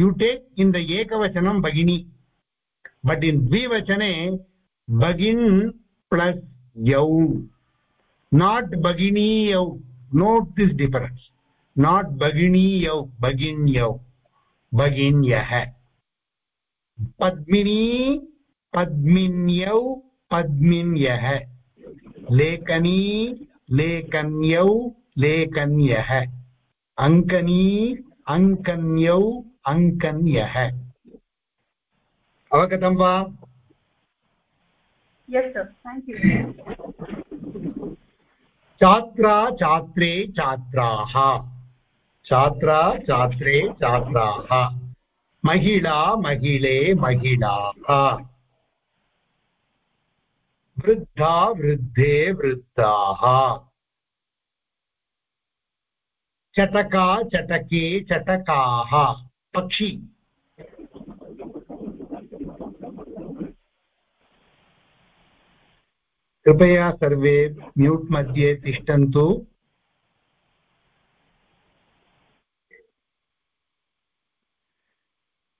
you take in the ekavachanam bagini but in dvivachane bagin plus yau not bagini yau note this difference not bagini yau bagin yau baginyah padmini padminyau padminyah lekani lekanyau lekanyah ankani ankanyau अङ्कन्यः अवगतं वा छात्रा छात्रे छात्राः छात्रा छात्रे छात्राः महिला महिले महिलाः वृद्धा वृद्धे वृद्धाः चटका चटके चटकाः पक्षी कृपया सर्वे म्यूट् मध्ये तिष्ठन्तु।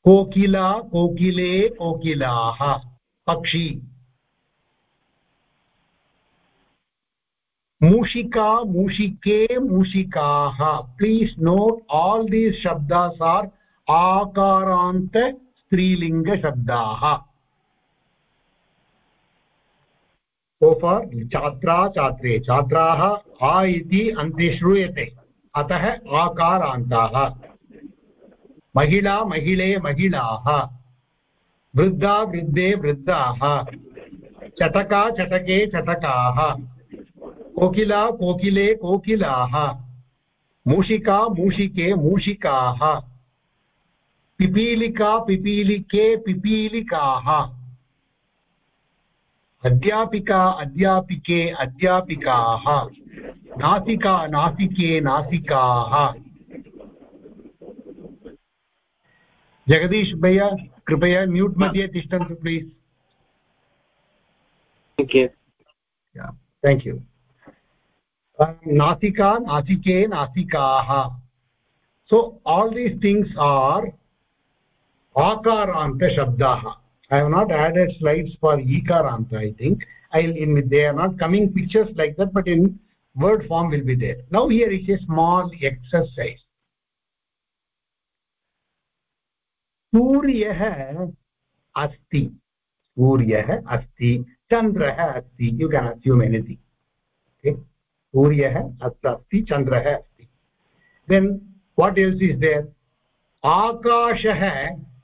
कोकिला, कोकिले, कोकिलाः, पक्षी। मूषिका, मूषिके, मूषिकाः। प्लीस् नोट् आल् दीस् शब्दास् आर् आकारान्त स्त्रीलिङ्गशब्दाः। Far छात्रा छात्रे छात्राः आ इति अन्ते श्रूयते अतः आकारान्ताः महिला महिले महिलाः वृद्धा वृद्धे वृद्धाः चटका चटके चटकाः कोकिला कोकिले कोकिलाः मूषिका मूषिके मूषिकाः पिपीलिका पिपीलिके पिपीलिकाः अध्यापिका अध्यापिके अध्यापिकाः। नासिका नासिके नासिकाः। जगदीश भैया कृपया म्यूट् मध्ये तिष्ठन्तु प्लीस् थेङ्क् यू नासिका नासिके नासिकाः। So all these things are akaranta shabdaah i have not added slides for ikaranta i think i'll in they are not coming pictures like that but in word form will be there now here is a small exercise सूर्यः अस्ति सूर्यः अस्ति चन्द्रः अस्ति यु केन् assume anything सूर्यः अत्र अस्ति चन्द्रः अस्ति then what else is there आकाशः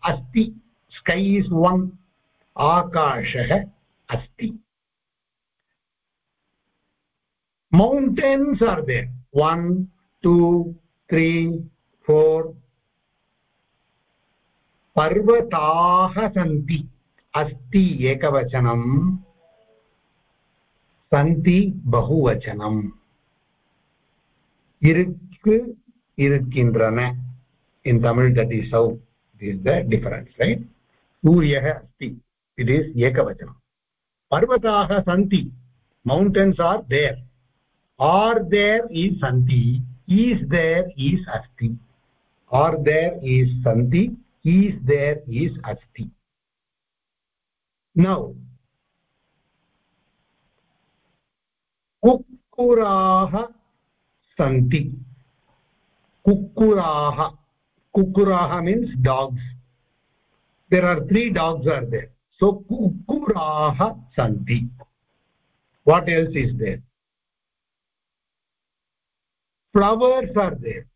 अस्ति स्कैस् वन् आकाशः अस्ति। Mountains are there one two three four पर्वताः सन्ति। अस्ति एकवचनम् सन्ति बहुवचनम् इरुक् इरुक्किन्द्रन इन् तमिळ् दट् इस् औ इस् द डिफरेन्स् रैट् सूर्य अस्ति। इट् इस् एकवचनं। पर्वताः सन्ति। Mountains are there are there is सन्ति ईस् देर् ईस् अस्ति आर् देर् ईस् सन्ति ईस् देर् ईस् अस्ति नौ कुक्कुराः सन्ति कुक्कुराः कुक्कुराः means dogs there are three dogs are there. So kukkuraah santi. What else is there? Flowers are there.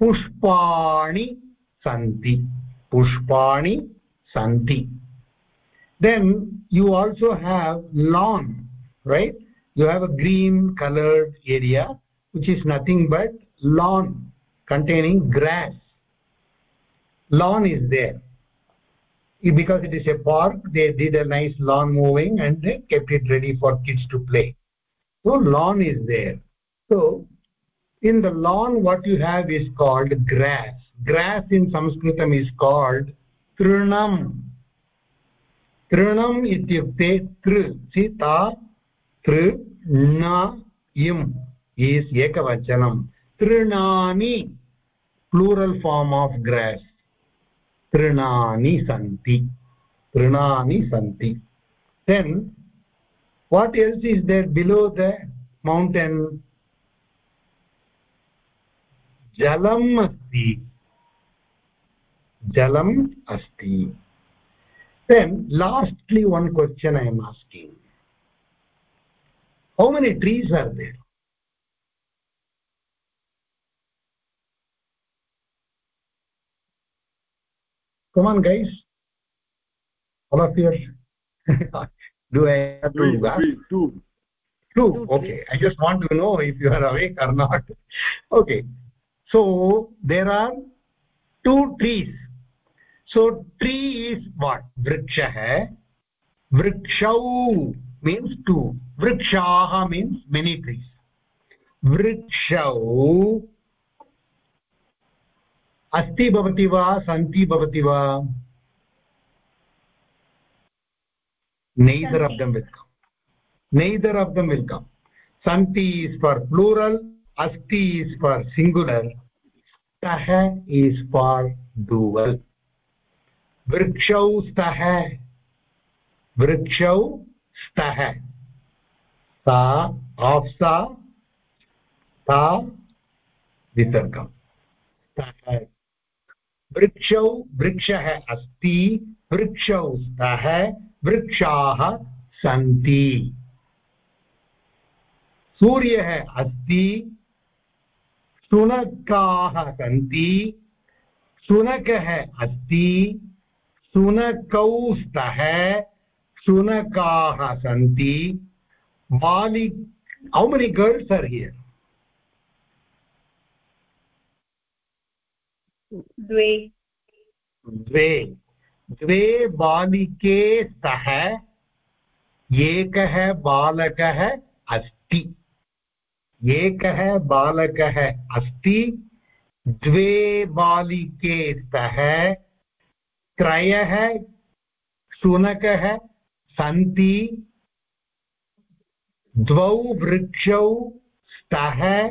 Pushpani santi. Pushpani santi. Then you also have lawn right? You have a green colored area which is nothing but lawn containing grass lawn is there. Because it is a park they did a nice lawn mowing and they kept it ready for kids to play. So lawn is there. So in the lawn what you have is called grass. Grass in sanskritam is called trunam. Trunam ityukte tr see ta tr na im is ekavachanam. Trinani plural form of grass trinani santi trinani santi then what else is there below the mountain jalam asti jalam asti then lastly one question i am asking how many trees are there come on guys all of you do i have to ask? three, two. two okay i just want to know if you are awake or not okay so there are two trees so tree is what vrikshah vrikshau means two vrikshaah means many trees vrikshau अस्ति भवति वा, सन्ति भवति वा? Neither of them neither of them सन्ति is for plural अस्ति is for singular स्तः is for dual वृक्षौ स्तः वृक्षौ स्तः सा आफ् सा सा वितर्कम् स्तः वृक्षौ वृक्षः अस्ति, वृक्षौ स्तः, वृक्षाः सन्ति। सूर्यः अस्ति, शुनकाः सन्ति, शुनकः अस्ति, शुनकौ स्तः, शुनकाः सन्ति। बालि how many girls are here द्वे। द्वे। द्वे बालिके स्तः एकः बालकः अस्ति। एकः बालकः अस्ति, द्वे बालिके स्तः त्रयः शुनकः सन्ति, द्वौ वृक्षौ स्तः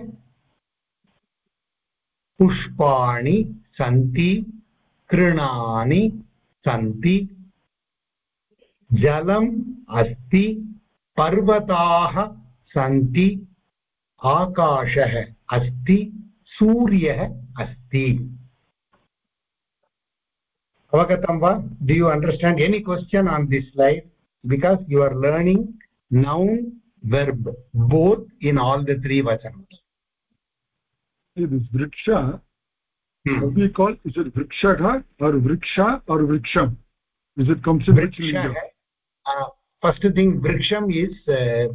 पुष्पाणि। सन्ति, कृणानि सन्ति। जलम् अस्ति, पर्वताः सन्ति, आकाशः अस्ति, सूर्यः अस्ति। अवगतं वा? Do you understand any question on this life because you are learning noun verb both in all the three वचन वृक्ष hmm. what we call is it vrikshah or vriksha or vriksham is it comes in which lingam uh, first thing vriksham is uh,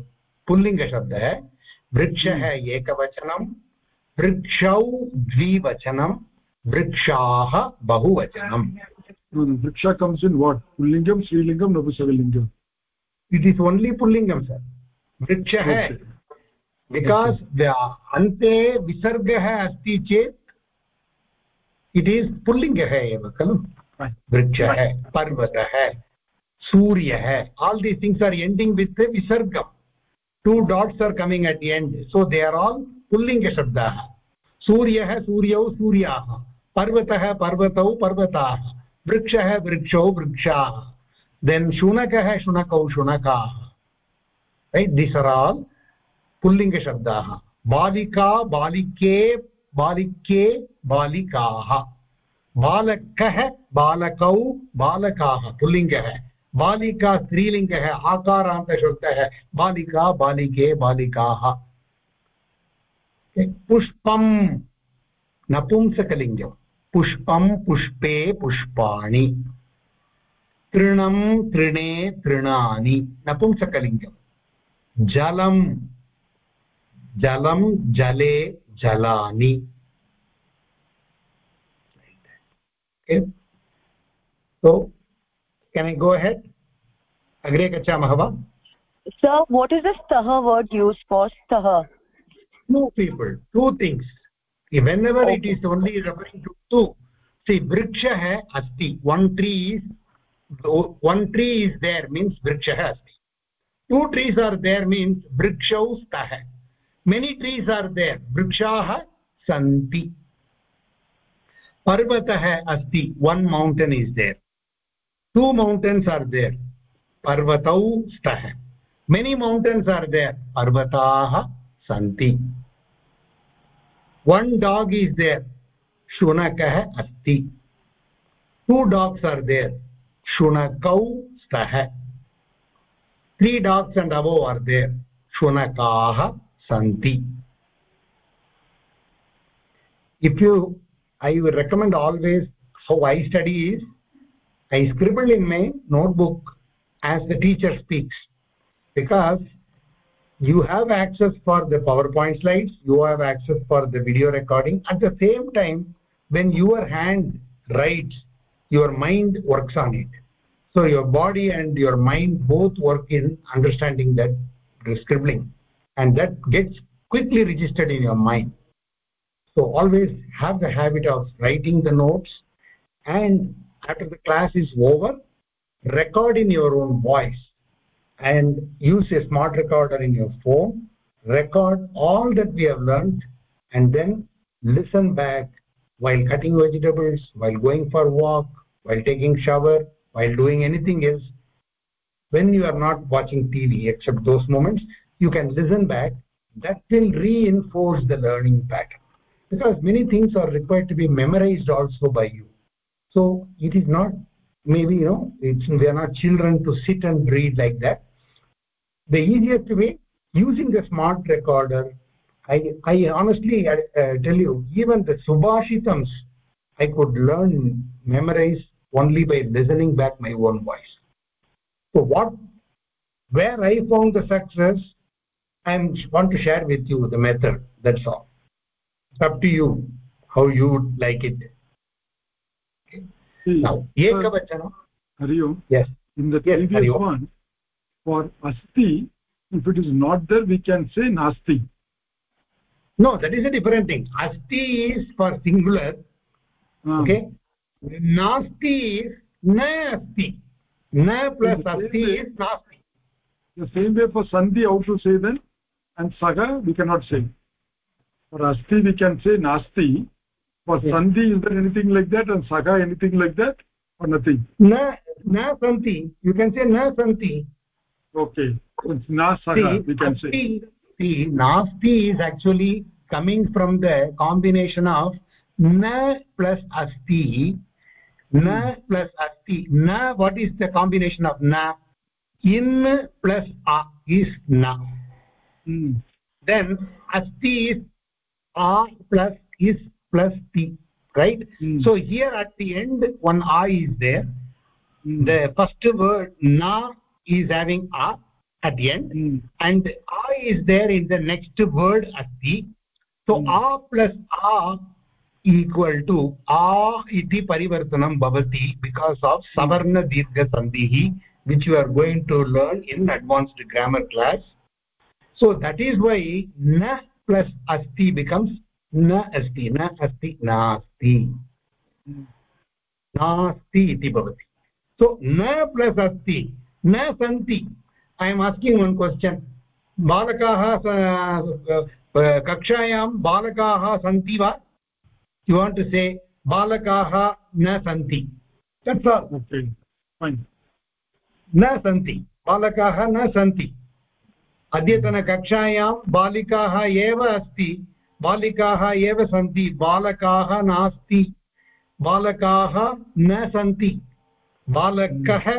pullinga shabda hai vrikshah hmm. ekavachanam vrikshau dvivachanam vrikshaah bahuvachanam no no vriksha comes in what pullingam strilingam napusakalingam it is only pullingam sir vrikshah okay. because okay. the ante visargah asti chet इति पुल्लिङ्गः एव खलु वृक्षः पर्वतः सूर्यः all these things are ending with विसर्गम् two dots are coming at end so they are all पुल्लिङ्गशब्दाः सूर्यः सूर्यौ सूर्याः पर्वतः पर्वतौ पर्वताः वृक्षः वृक्षौ वृक्षाः देन् शुनकः शुनकौ शुनकाः दिस् आर् आल् पुल्लिङ्गशब्दाः बालिका बालिके बालिके बालिकाः। बालकः, बालकौ, बालकाः, पुल्लिङ्गः। बालिका, स्त्रीलिङ्गः, आकारान्तशब्दः। बालिका, बालिके, बालिकाः। पुष्पं नपुंसकलिङ्गम्। पुष्पं पुष्पे, पुष्पाणि। तृणं, तृणे, तृणानि। नपुंसकलिङ्गं जलं जलं जले जलानि so can i go ahead agre gachamah va sir what is the stah word used for stah two people two things whenever okay. it is only referring to two see vrikshah asti one tree is one tree is there means vrikshah asti two trees are there means vrikshau stah many trees are there vrikshaah santi parvatah asti one mountain is there two mountains are there parvatau stah many mountains are there parvataah santi one dog is there shunakah asti two dogs are there shunakau stah three dogs and above are there shunakaah santi if you i recommend always how i study is i scribble in my notebook as the teacher speaks. Because you have access for the powerpoint slides you have access for the video recording. At the same time when your hand writes your mind works on it. So your body and your mind both work in understanding that scribbling and that gets quickly registered in your mind. So always have the habit of writing the notes and after the class is over record in your own voice and use a smart recorder in your phone record all that we have learned and then listen back while cutting vegetables while going for walk while taking shower while doing anything else. When you are not watching tv except those moments you can listen back that will reinforce the learning pattern. Because many things are required to be memorized also by you. So it is not maybe you know it's we are not children to sit and read like that. The easiest way using the smart recorder i i honestly uh, uh, tell you even the subhashitams i could learn memorize only by listening back my own voice. So what where i found the success i want to share with you the method. That's all. It's up to you how you would like it. Okay. now ekavachanam hari yes. in the yes, previous one for asti if it is not there we can say nasti. No that is a different thing. Asti is for singular uh. okay? Nasti is na asti na plus asti is nasti. the same way for sandhi how to say then and saga we cannot say. For asti we can say nasti for sandhi is there anything like that? And saga anything like that? Or nothing? Na na santi you can say na santi okay. It's na saga see, we can asti, say see nasti is actually coming from the combination of na plus asti na hmm. plus asti. Na what is the combination of na? In plus a is na mm. then asti is a plus is plus t right Mm. so here at the end one a is there Mm. the first word na is having a at the end mm. and a is there in the next word asti so Hmm. a plus a equal to a iti parivartanam bhavati because of savarna dirgha sandhi which you are going to learn in advanced grammar class so that is why na plus asti becomes na asti na asti nasti Mm. नास्ति इति भवति सो न plus अस्ति न सन्ति I am asking one question बालकाः स- कक्षायां बालकाः सन्ति वा यु वाण्ट् टु से बालकाः न सन्ति तत् okay fine न सन्ति बालकाः न सन्ति अद्यतनकक्षायां बालिकाः एव अस्ति। बालिकाः एव सन्ति। बालकाः नास्ति। बालकाः न सन्ति। बालकः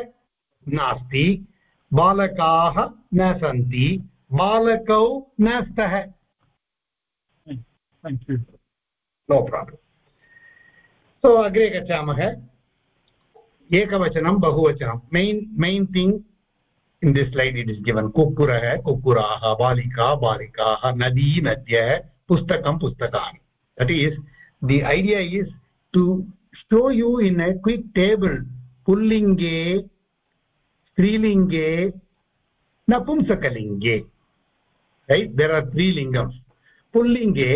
नास्ति। बालकाः न सन्ति। बालकौ न स्तः। नो प्राब्लम् सो अग्रे गच्छामः। एकवचनं बहुवचनं। Main main thing in this slide it is given कुक्कुरः कुक्कुराः बालिका बालिकाः नदी नद्यः पुस्तकं पुस्तकानि that is the idea is to show you in a quick table पुल्लिङ्गे स्त्रीलिङ्गे नपुंसकलिङ्गे रैट् देर् आर् त्री लिङ्गम्स् पुल्लिङ्गे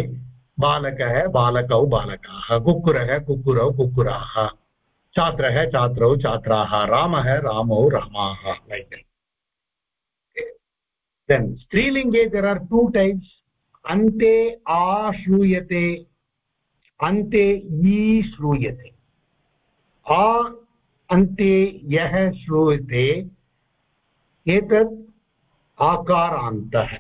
बालकः बालकौ बालकाः कुक्कुरः कुक्कुरौ कुक्कुराः छात्रः छात्रौ छात्राः रामः रामौ रामाः लैक् देन् स्त्रीलिङ्गे देर् आर् टु टैप्स् अन्ते आ श्रूयते अन्ते ई श्रूयते आ अन्ते यः श्रूयते एतत् आकारान्तः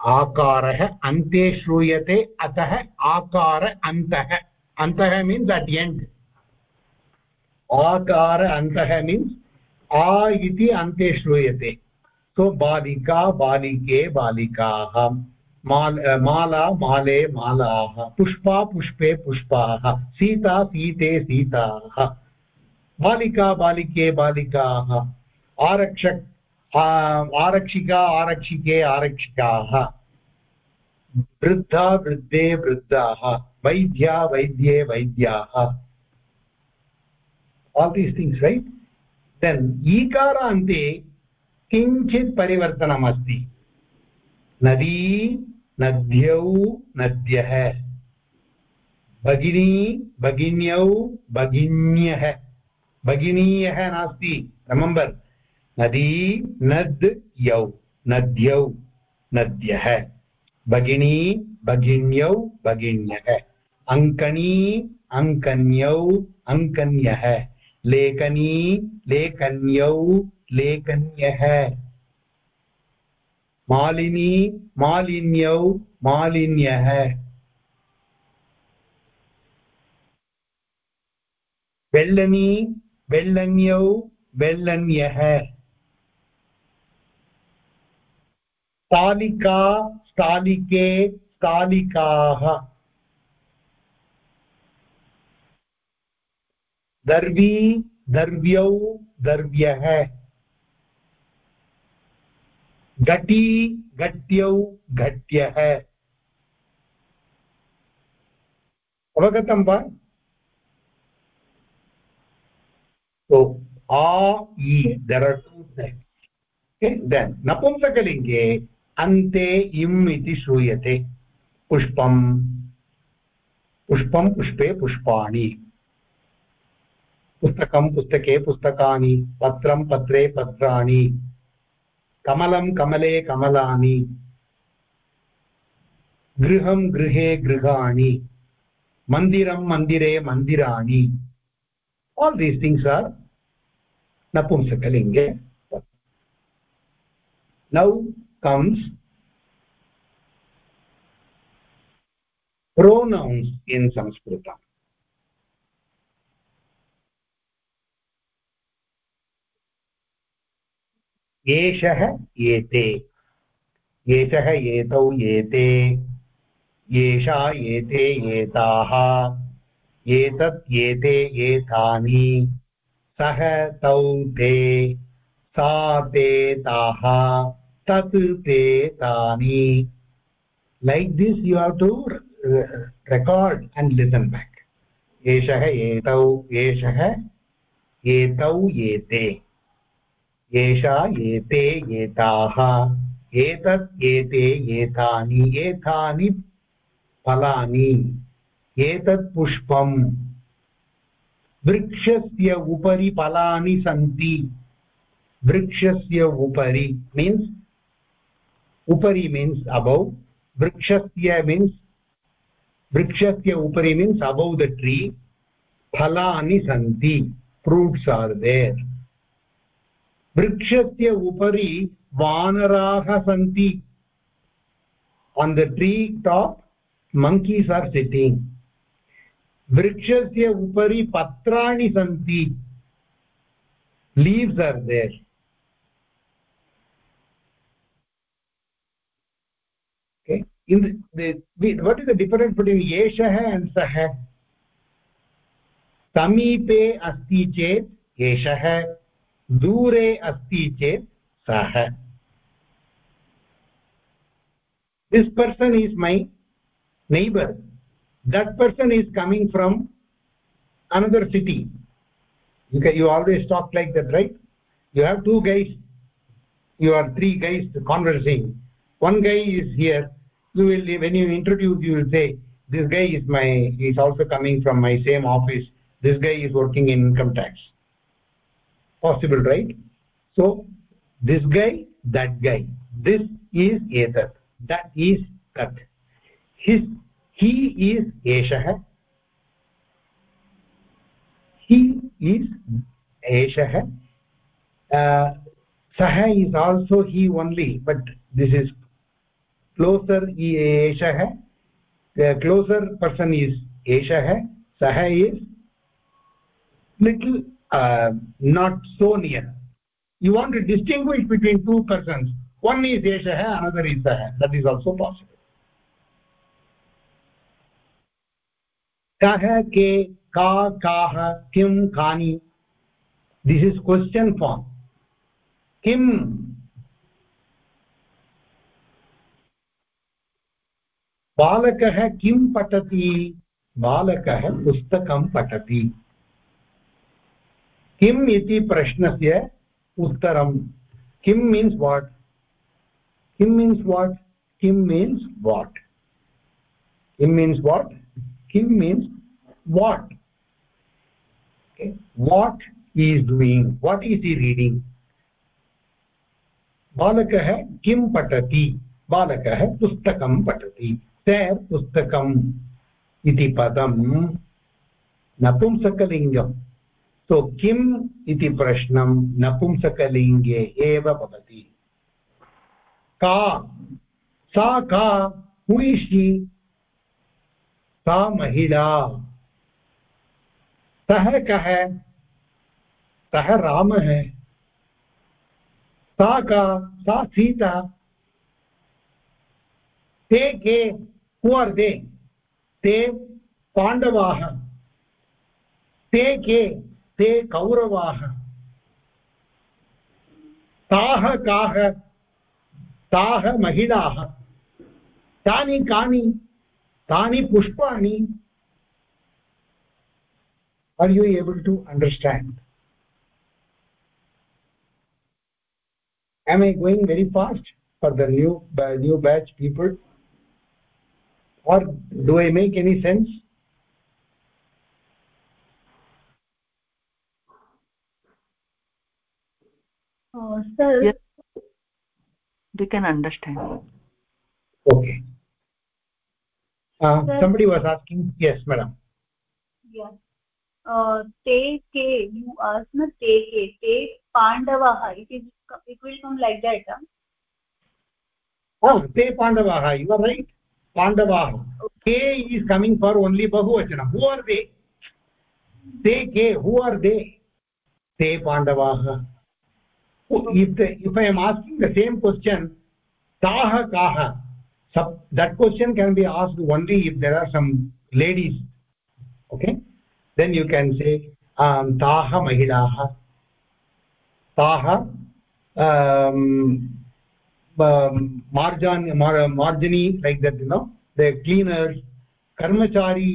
आकारः अन्ते श्रूयते अतः आकार अन्तः अन्तः मीन्स् अट् एण्ड् आकार अन्तः मीन्स् आ इति अन्ते श्रूयते सो बालिका बालिके बालिकाः। माल माला, माले, मालाः। पुष्पा, पुष्पे, पुष्पाः। सीता, सीते, सीताः। बालिका, बालिके, बालिकाः। आरक्षक आरक्षिका, आरक्षिके, आरक्षिकाः। वृद्धा, वृद्धे, वृद्धाः। वैद्या, वैद्ये, वैद्याः। All these things, right? Then, ईकारान्ते किञ्चित् परिवर्तनम् अस्ति नदी, नद्यौ, नद्यः। भगिनी, भगिन्यौ, भगिन्यः। भगिनीयः नास्ति रिमेम्बर् नदी नद् यौ नद्यौ, नद्यः। भगिनी, भगिन्यौ, भगिन्यः। अङ्कनी, अङ्कन्यौ, अङ्कन्यः। लेखनी, लेखन्यौ लेखन्यः। मालिनी मालिन्यौ मालिन्यः। वेल्लनी वेल्लन्यौ वेल्लन्यः। स्थालिका स्थालिके स्थालिकाः। दर्वी दर्व्यौ दर्व्यः। घटी घट्यौ घट्यः अवगतं वा? so napumsakalinge ante im iti श्रूयते। पुष्पं पुष्पं पुष्पे पुष्पाणि। पुस्तकं, पुस्तके पुस्तकानि, पत्रं, पत्रे पत्राणि। कमलं कमले कमलानि गृहं गृहे गृहाणि mandiram mandire mandirani all these things are napumsakalinge now comes pronouns in sanskritam एषः एते। एषः एतौ एते। एषा एते एताः। एतत् एते एतानि। सः तौ ते। सा ते ताः। तत् ते तानि। Like this you have to record and listen back. एषः एतौ एषः एतौ एते। एषा एते एताः एतत् एते एतानि एतानि फलानि, एतत् पुष्पम्। वृक्षस्य उपरि फलानि सन्ति। वृक्षस्य उपरि मीन्स् उपरि मीन्स् अबौ वृक्षस्य मीन्स् वृक्षस्य उपरि मीन्स् अबौ द ट्री फलानि सन्ति फ्रूट्स् आर् देर् वृक्षस्य उपरि वानराः सन्ति। On the tree top monkeys are sitting वृक्षस्य उपरि पत्राणि सन्ति। Leaves are there in the, the what is the difference between yeshah and sah समीपे अस्ति चेत् एषः दूरे अस्ति चेत् सः this person is my neighbor that person is coming from another city you can you always talk like that right you have two guys you are three guys conversing one guy is here you will when you introduce you will say this guy is my is also coming from my same office this guy is working in income tax Possible right so this guy that guy this is etat that is tat his he is eshah he is eshah uh, sah is also he only but this is closer eshah the closer person is eshah sah is little uh, not so near you want to distinguish between two persons one is eshah another is sah that is also possible kah ke ka kaah kim kani this is question form kim बालकः किं पठति बालकः पुस्तकं पठति किम् इति प्रश्नस्य उत्तरं। किं मीन्स् वाट् किं मीन्स् वाट् किं मीन्स् वाट् किं मीन्स् वाट् किं means what what is doing? What is he reading? बालकः किं पठति? बालकः पुस्तकं पठति। सः पुस्तकम् इति पदं। नपुंसकलिङ्गं सो किम् इति प्रश्नं नपुंसकलिङ्गे एव भवति। का? सा का? हुयिषि सा महिला? सः कः? सः रामः? सा का? सा सीता? ते के? हु ते ते पाण्डवाः। ते के? ते कौरवाः ताः काः ताः महिलाः तानि कानि तानि पुष्पाणि are you able to understand am i going very fast for the new uh, new batch people or do i make any sense uh, sir yes. we can understand okay uh, somebody was asking yes madam yeah uh, te ke you ask na te ke te pandavah it is it will come like that huh? oh te pandavah you are right pandavah ke is coming for only bahuvachana who are they te ke who are they te pandavah if i am asking the same question taha kaha sub that question can be asked only if there are some ladies okay then you can say um taha mahilaah taha um, um marjan mar, marjani like that you know the cleaners karmachari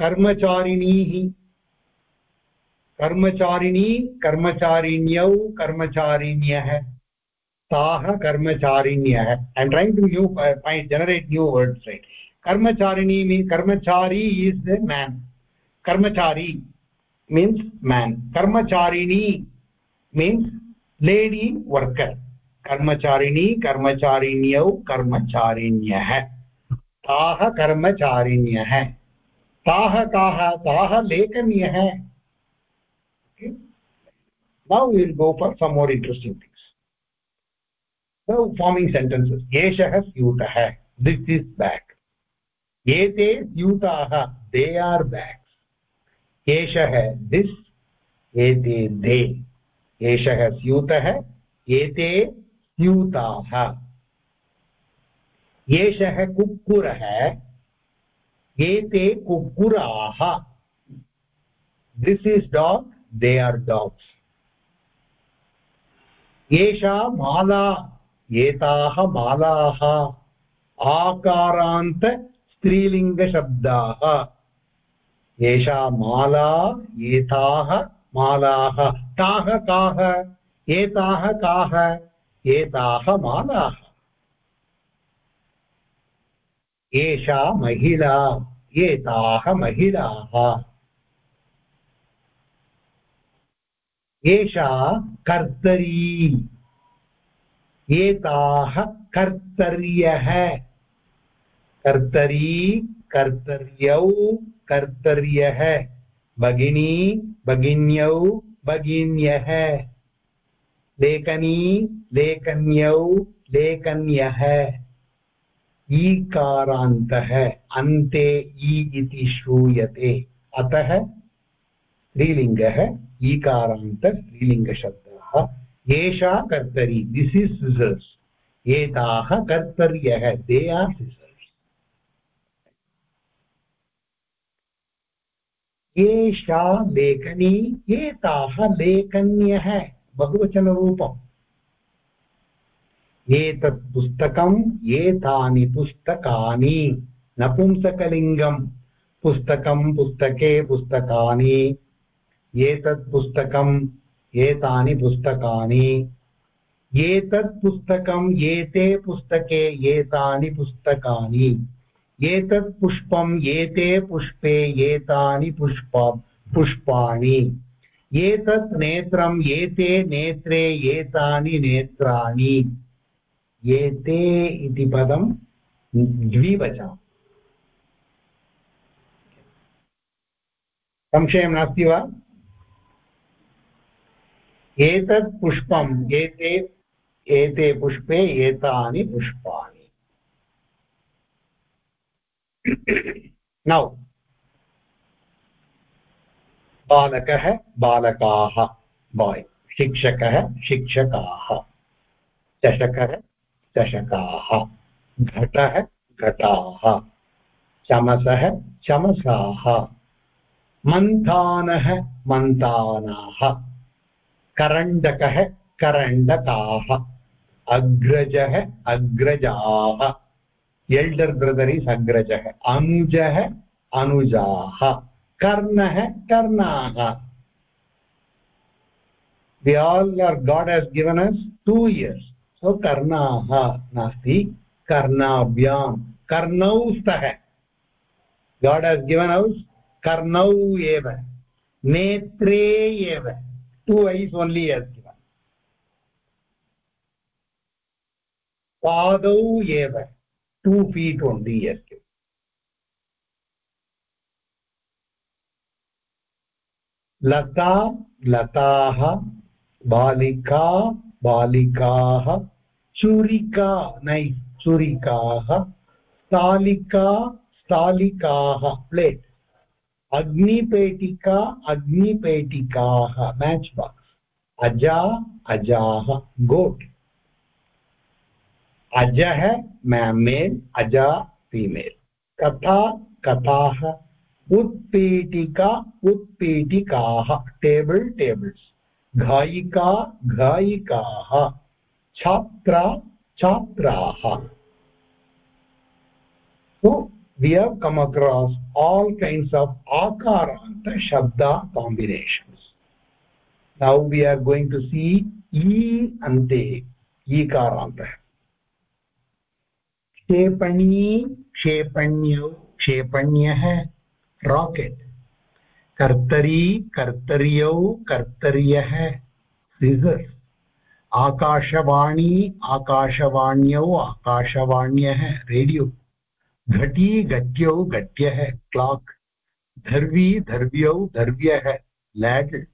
कर्मचारिणीः कर्मचारिणी कर्मचारिण्यौ कर्मचारिण्यः। ताः कर्मचारिण्यः। I am trying to new generate new words right कर्मचारिणी mean कर्मचारी is the men कर्मचारी means men कर्मचारिणी means lady worker कर्मचारिणी कर्मचारिण्यौ कर्मचारिण्यः। ताः कर्मचारिण्यः। ताः काः ताः लेखन्यः। Now we will go for some more interesting things so forming sentences eshah syutah this is back ete syutah they are bags eshah this ete they eshah syutah ete syutaah एषः कुक्कुरः एते कुक्कुराः this is dog they are dogs एषा माला एताः मालाः। आकारान्त स्त्रीलिङ्गशब्दाः। एषा माला एताः मालाः। ताः काः एताः काः एताः मालाः। एषा महिला एताः महिलाः। एषा कर्तरी। एताः कर्तर्यः। कर्तरी, कर्तर्यौ, कर्तर्यः। भगिनी, भगिन्यौ, भगिन्यः। लेखनी, लेखन्यौ, लेखन्यः। ईकारान्तः, अन्ते इ इति श्रूयते। अतः स्त्रीलिङ्गः ईकारान्त स्त्रीलिङ्गशब्दः। एषा कर्तरी दिस् इस् सिसर्स् एताः कर्तर्यः दे आर् सिसर्स् एषा लेखनी, एताः लेखन्यः, बहुवचनरूपम्। एतत् पुस्तकम्, एतानि पुस्तकानि, नपुंसकलिङ्गम्। पुस्तकं पुस्तके पुस्तकानि। एतत् पुस्तकम्, एतानि पुस्तकानि। एतत् पुस्तकम्, एते पुस्तके, एतानि पुस्तकानि। एतत् पुष्पम्, एते पुष्पे, एतानि पुष्प, पुष्पाणि। एतत् नेत्रम्, एते नेत्रे, एतानि नेत्राणि। एते इति पदं द्विवचनम् संशयं नास्ति वा? एतत् पुष्पम्, एते एते पुष्पे एतानि पुष्पाणि। नौ। बालकः, बालकाः, बाय्। शिक्षकः, शिक्षकाः। चषकः चषकाः घटः, घटाः। चमसः, चमसाः। मन्थानः, मन्थानाः। करण्डकः करण्डकाः। अग्रजः अग्रजाः। एल्डर् ब्रदर् इस् अग्रजः। अनुजः कर्ण कर्णः कर्णाः। We all are God has given us two ears so कर्णाः नास्ति कर्णाभ्यां कर्णौ स्तः गाड् हेस् गिवन् औस् कर्णौ एव नेत्रे एव two eyes only has given padau eva two feet only has given लता लताः बालिका बालिकाः चुरिका नै चुरिकाः स्थालिका स्थालिकाः प्लेट् अग्निपेटिका अग्निपेटिकाः मेच् बाक्स् अजा, अजाः गोट् अजः मेल् अजा फीमेल् कथा, कथाः उत्पीठिका उत्पीठिकाः टेबल् टेबल्स् घायिका, घायिकाः. छात्रा, छात्राः. so we have come across all kinds of akaranta shabda combinations now we are going to see e ante ikaranta क्षेपणी क्षेपण्यौ क्षेपण्यः राकेट् कर्तरी कर्तर्यौ कर्तर्यः सिजर्स् आकाशवाणी आकाशवाण्यौ आकाशवाण्यः रेडियो घटी घट्यौ घट्यः क्लाक्। धर्वी धर्व्यौ धर्व्यः। लेडल्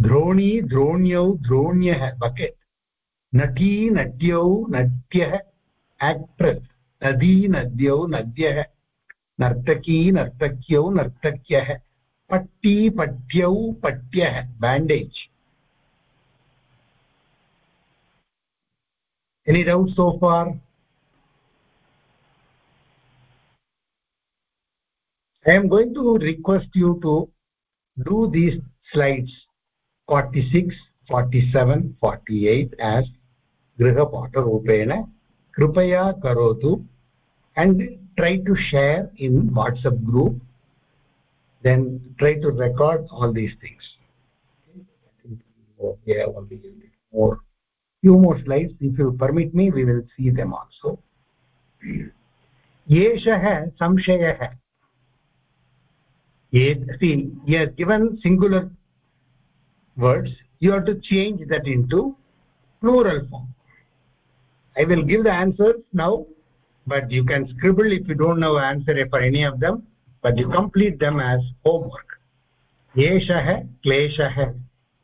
द्रोणी द्रोण्यौ द्रोण्यः। बकेट् नटी नट्यौ नट्यः। एक्ट्रेस्। नदी नद्यौ नद्यः। नर्तकी नर्तक्यौ नर्तक्यः। पट्टी पट्यौ पट्यः। बेण्डेज् any doubts so far? i am going to request you to do these slides 46 47 48 as grihapata rupena kripaya karotu and try to share in whatsapp group then try to record all these things okay only more few more slides if you permit me we will see them also एषः संशयः see he has given singular words you have to change that into plural form i will give the answers now but you can scribble if you don't know answer for any of them but you complete them as homework एषः क्लेशः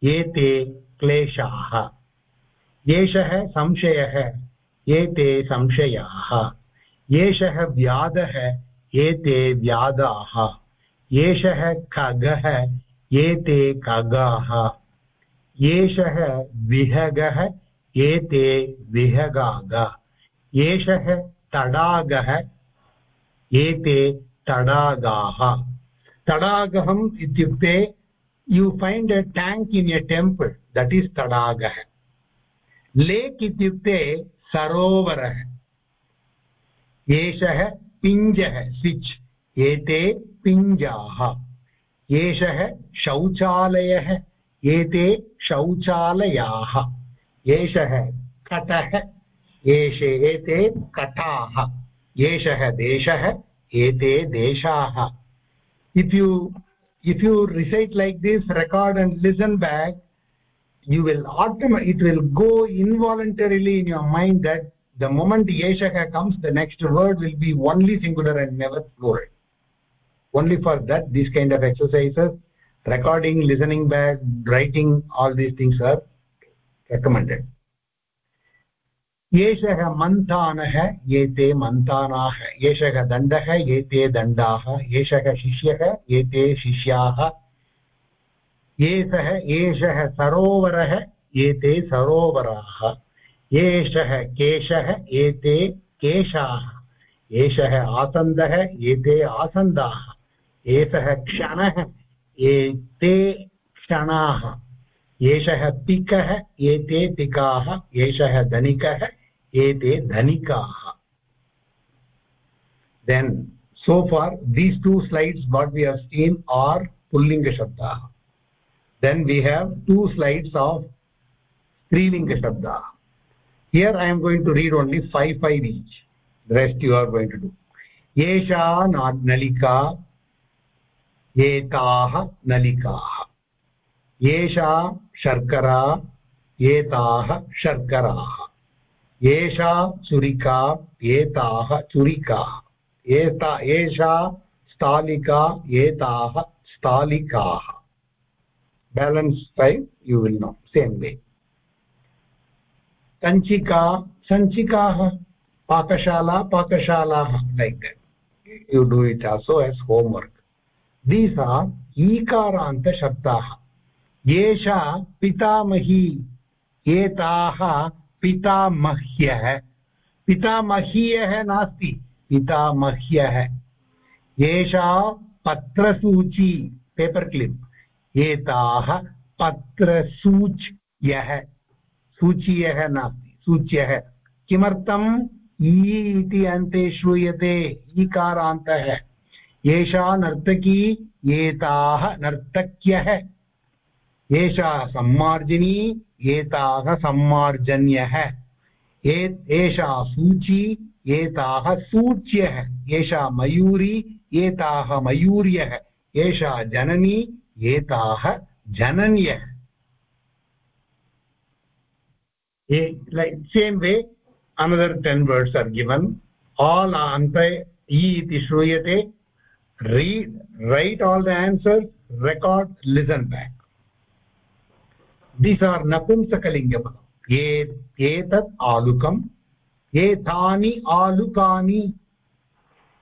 एते क्लेशाः एषः संशयः एते संशयाः एषः व्याधः एते व्याधाः एषः खगः एते खगाः। एषः विहगः एते विहगाग। एषः तडागः एते तडागाः। तडागहम् इत्युक्ते you find a tank in a temple that is तडागः। Lake इत्युक्ते, सरोवरः। एषः पिञ्जः स्विच् एते पिञ्जाः एषः शौचालयः एते शौचालयाः एषः कटः एषे एते कटाः एषः देशः एते देशाः if you if you recite like this record and listen back you will automatically it will go involuntarily in your mind that the moment yeshaka comes the next word will be only singular and never plural only for that these kind of exercises recording listening back writing all these things are recommended एषः मन्थानः एते मन्थानाः एषः दण्डः एते दण्डाः एषः शिष्यः एते शिष्याः एषः एषः सरोवरः एते सरोवराः एषः केशः एते केशाः एषः आसन्दः एते आसन्दाः एषः क्षणः एते क्षणाः। एषः तिकः एते तिकाः एषः धनिकः, एते धनिकाः। Then so far these two slides what we have seen are पुल्लिङ्गशब्दाः then we have two slides of स्त्रीलिङ्गशब्दाः here I am going to read only five five each the rest you are going to do एषा नलिका एताः नलिकाः। एषा शर्करा, एताः शर्कराः। एषा छुरिका एताः छुरिकाः एता एषा स्थालिका, एताः स्थालिकाः। Balance type you will know same way सञ्चिका सञ्चिकाः पाकशाला, पाकशालाः like you do it also as homework are ईकारान्त शब्दाः। एषा पितामही एताः पितामह्यः। पितामह्यः नास्ति, पितामह्यः। एषा पत्रसूची पेपर् क्लिप् एताः पत्रसूच्यः। सूच्यः नास्ति, सूच्यः। किमर्थम्? इ इति अन्ते श्रूयते, ईकारान्तः। एषा नर्तकी एताः नर्तक्यः। एषा सम्मार्जिनी एताः सम्मार्जन्यः। एषा सूची एताः सूच्यः। एषा मयूरी एताः मयूर्यः। एषा जननी एताः जनन्यः। same way, another 10 words are given. All ante e iti shruyate read write all the answers record listen back these are napumsakalinga ये एतत् आलुकम् एतानि आलुकानि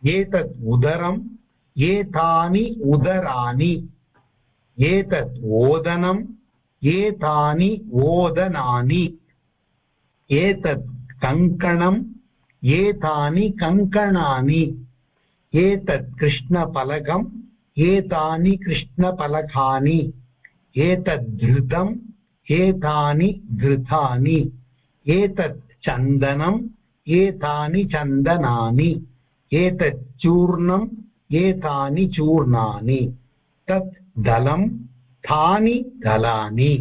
एतत् उदरम् एतानि उदराणि एतत् ओदनम् एतानि ओदनानि एतत् कङ्कणम् एतानि कङ्कणानि एतत् कृष्णफलकम् एतानि कृष्णफलकानि एतद् धृतम् एतानि घृतानि एतत् चन्दनम् एतानि चन्दनानि एतत् चूर्णम् एतानि चूर्णानि तत् दलं तानि दलानि।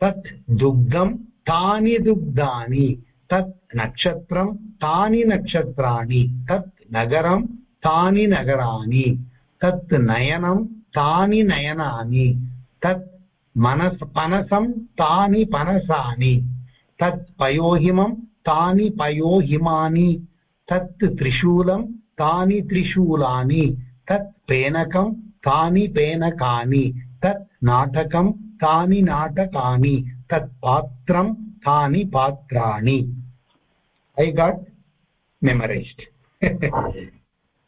तत् दुग्धं तानि दुग्धानि। तत् नक्षत्रं तानि नक्षत्राणि, तत् नगरं तानि नगराणि, तत् नयनं तानि नयनानि, तत् मनस्, पनसं तानि पनसानि, तत् पयोहिमं तानि पयोहिमानि, तत् त्रिशूलं तानि त्रिशूलानि, तत् पेनकं तानि पेनकानि, तत् नाटकं तानि नाटकानि, तत् पात्रं तानि पात्राणि। I got memorized.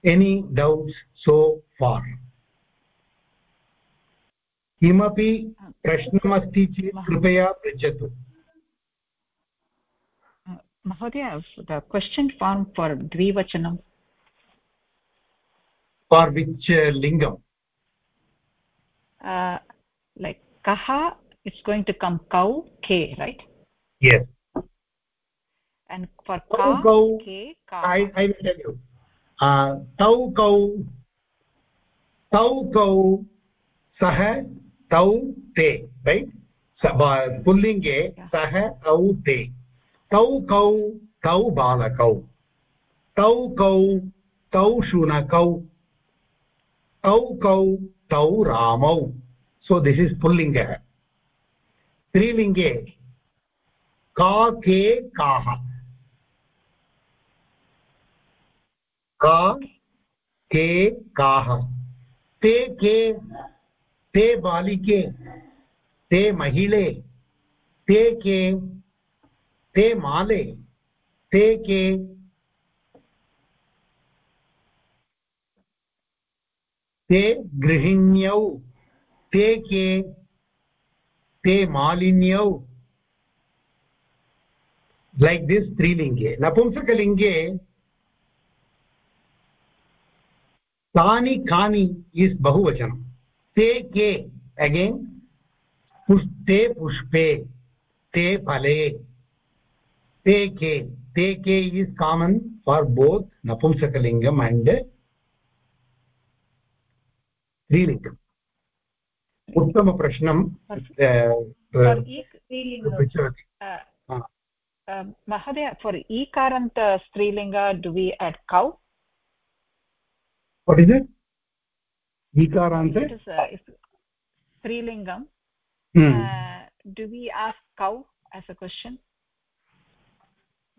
Any doubts so far? किमपि प्रश्नमस्ति चेत् कृपया पृच्छतु। महोदय द क्वश्चन् फार्म् फार् द्विवचनं। फार् विच् लिङ्गम् लैक् कः इट्स् गोयिङ्ग् टु कम् कौ के right yes. And for ka kau ke ka i i will tell you uh tau kau tau kau sah tau te right पुल्लिङ्गे सः तौ ते तौ कौ तौ बालकौ तौ कौ तौ शुनकौ तौ कौ तौ रामौ so this is पुल्लिङ्गः स्त्रीलिङ्गे का के काः का, के काः ते, के, ते बालिके, ते महिले, ते, के, ते माले, ते, के, ते गृहिण्यौ, ते, के, ते मालिन्यौ। लैक् दिस् स्त्रीलिङ्गे नपुंसकलिङ्गे तानि कानि इस् बहुवचनं। ते के अगेन् पुष्पे पुष्पे ते फले। ते के ते के इस् कामन् फार् बोत् नपुंसकलिङ्गम् अण्ड् स्त्रीलिङ्गम् उत्तमप्रश्नं पृच्छति महोदय फार् ईकारान्त स्त्रीलिङ्ग डु वि एट् कौ what is it ikarante it is uh, strilingam hmm. uh, do we ask cow as a question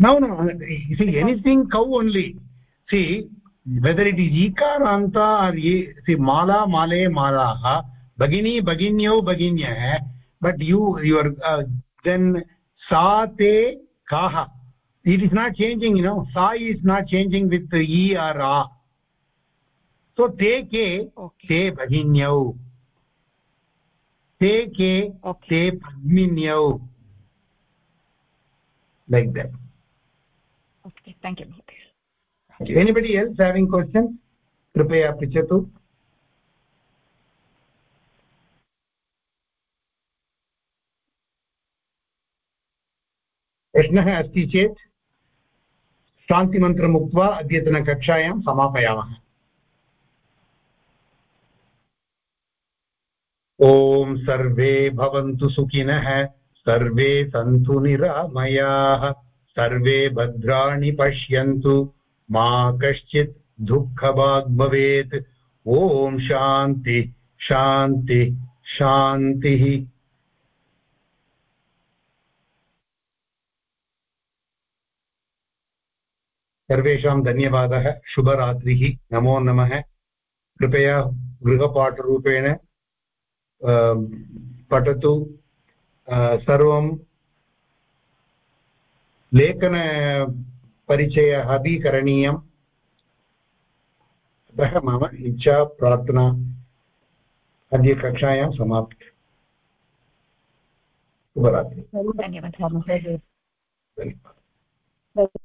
no no you see anything cow only see whether it is ikaranta or ye see mala male malaha bagini baginyau baginyah but you your uh, then sa te kaha it is not changing you know sa is not changing with e or a तो सो ते के ते भगिन्यौ। ते के ते पद्मिन्यौ like that thank you anybody else having question कृपया पृच्छतु। प्रश्नः अस्ति चेत् शान्तिमन्त्रम् उक्त्वा अद्यतनकक्षायां समापयामः। ॐ सर्वे भवन्तु सुखिनः, सर्वे सन्तु निरामयाः, सर्वे भद्राणि पश्यन्तु, मा कश्चित् दुःखभाग् भवेत्। ॐ शान्ति शान्ति शान्तिः सर्वेषां धन्यवादः, शुभरात्रिः, नमो नमः। कृपया गृहपाठरूपेण पठतु सर्वं लेखनपरिचयः अपि करणीयम् अतः मम इच्छा प्रार्थना अद्य कक्षायां समाप्ति। शुभरात्रि। धन्यवादः। धन्यवादः।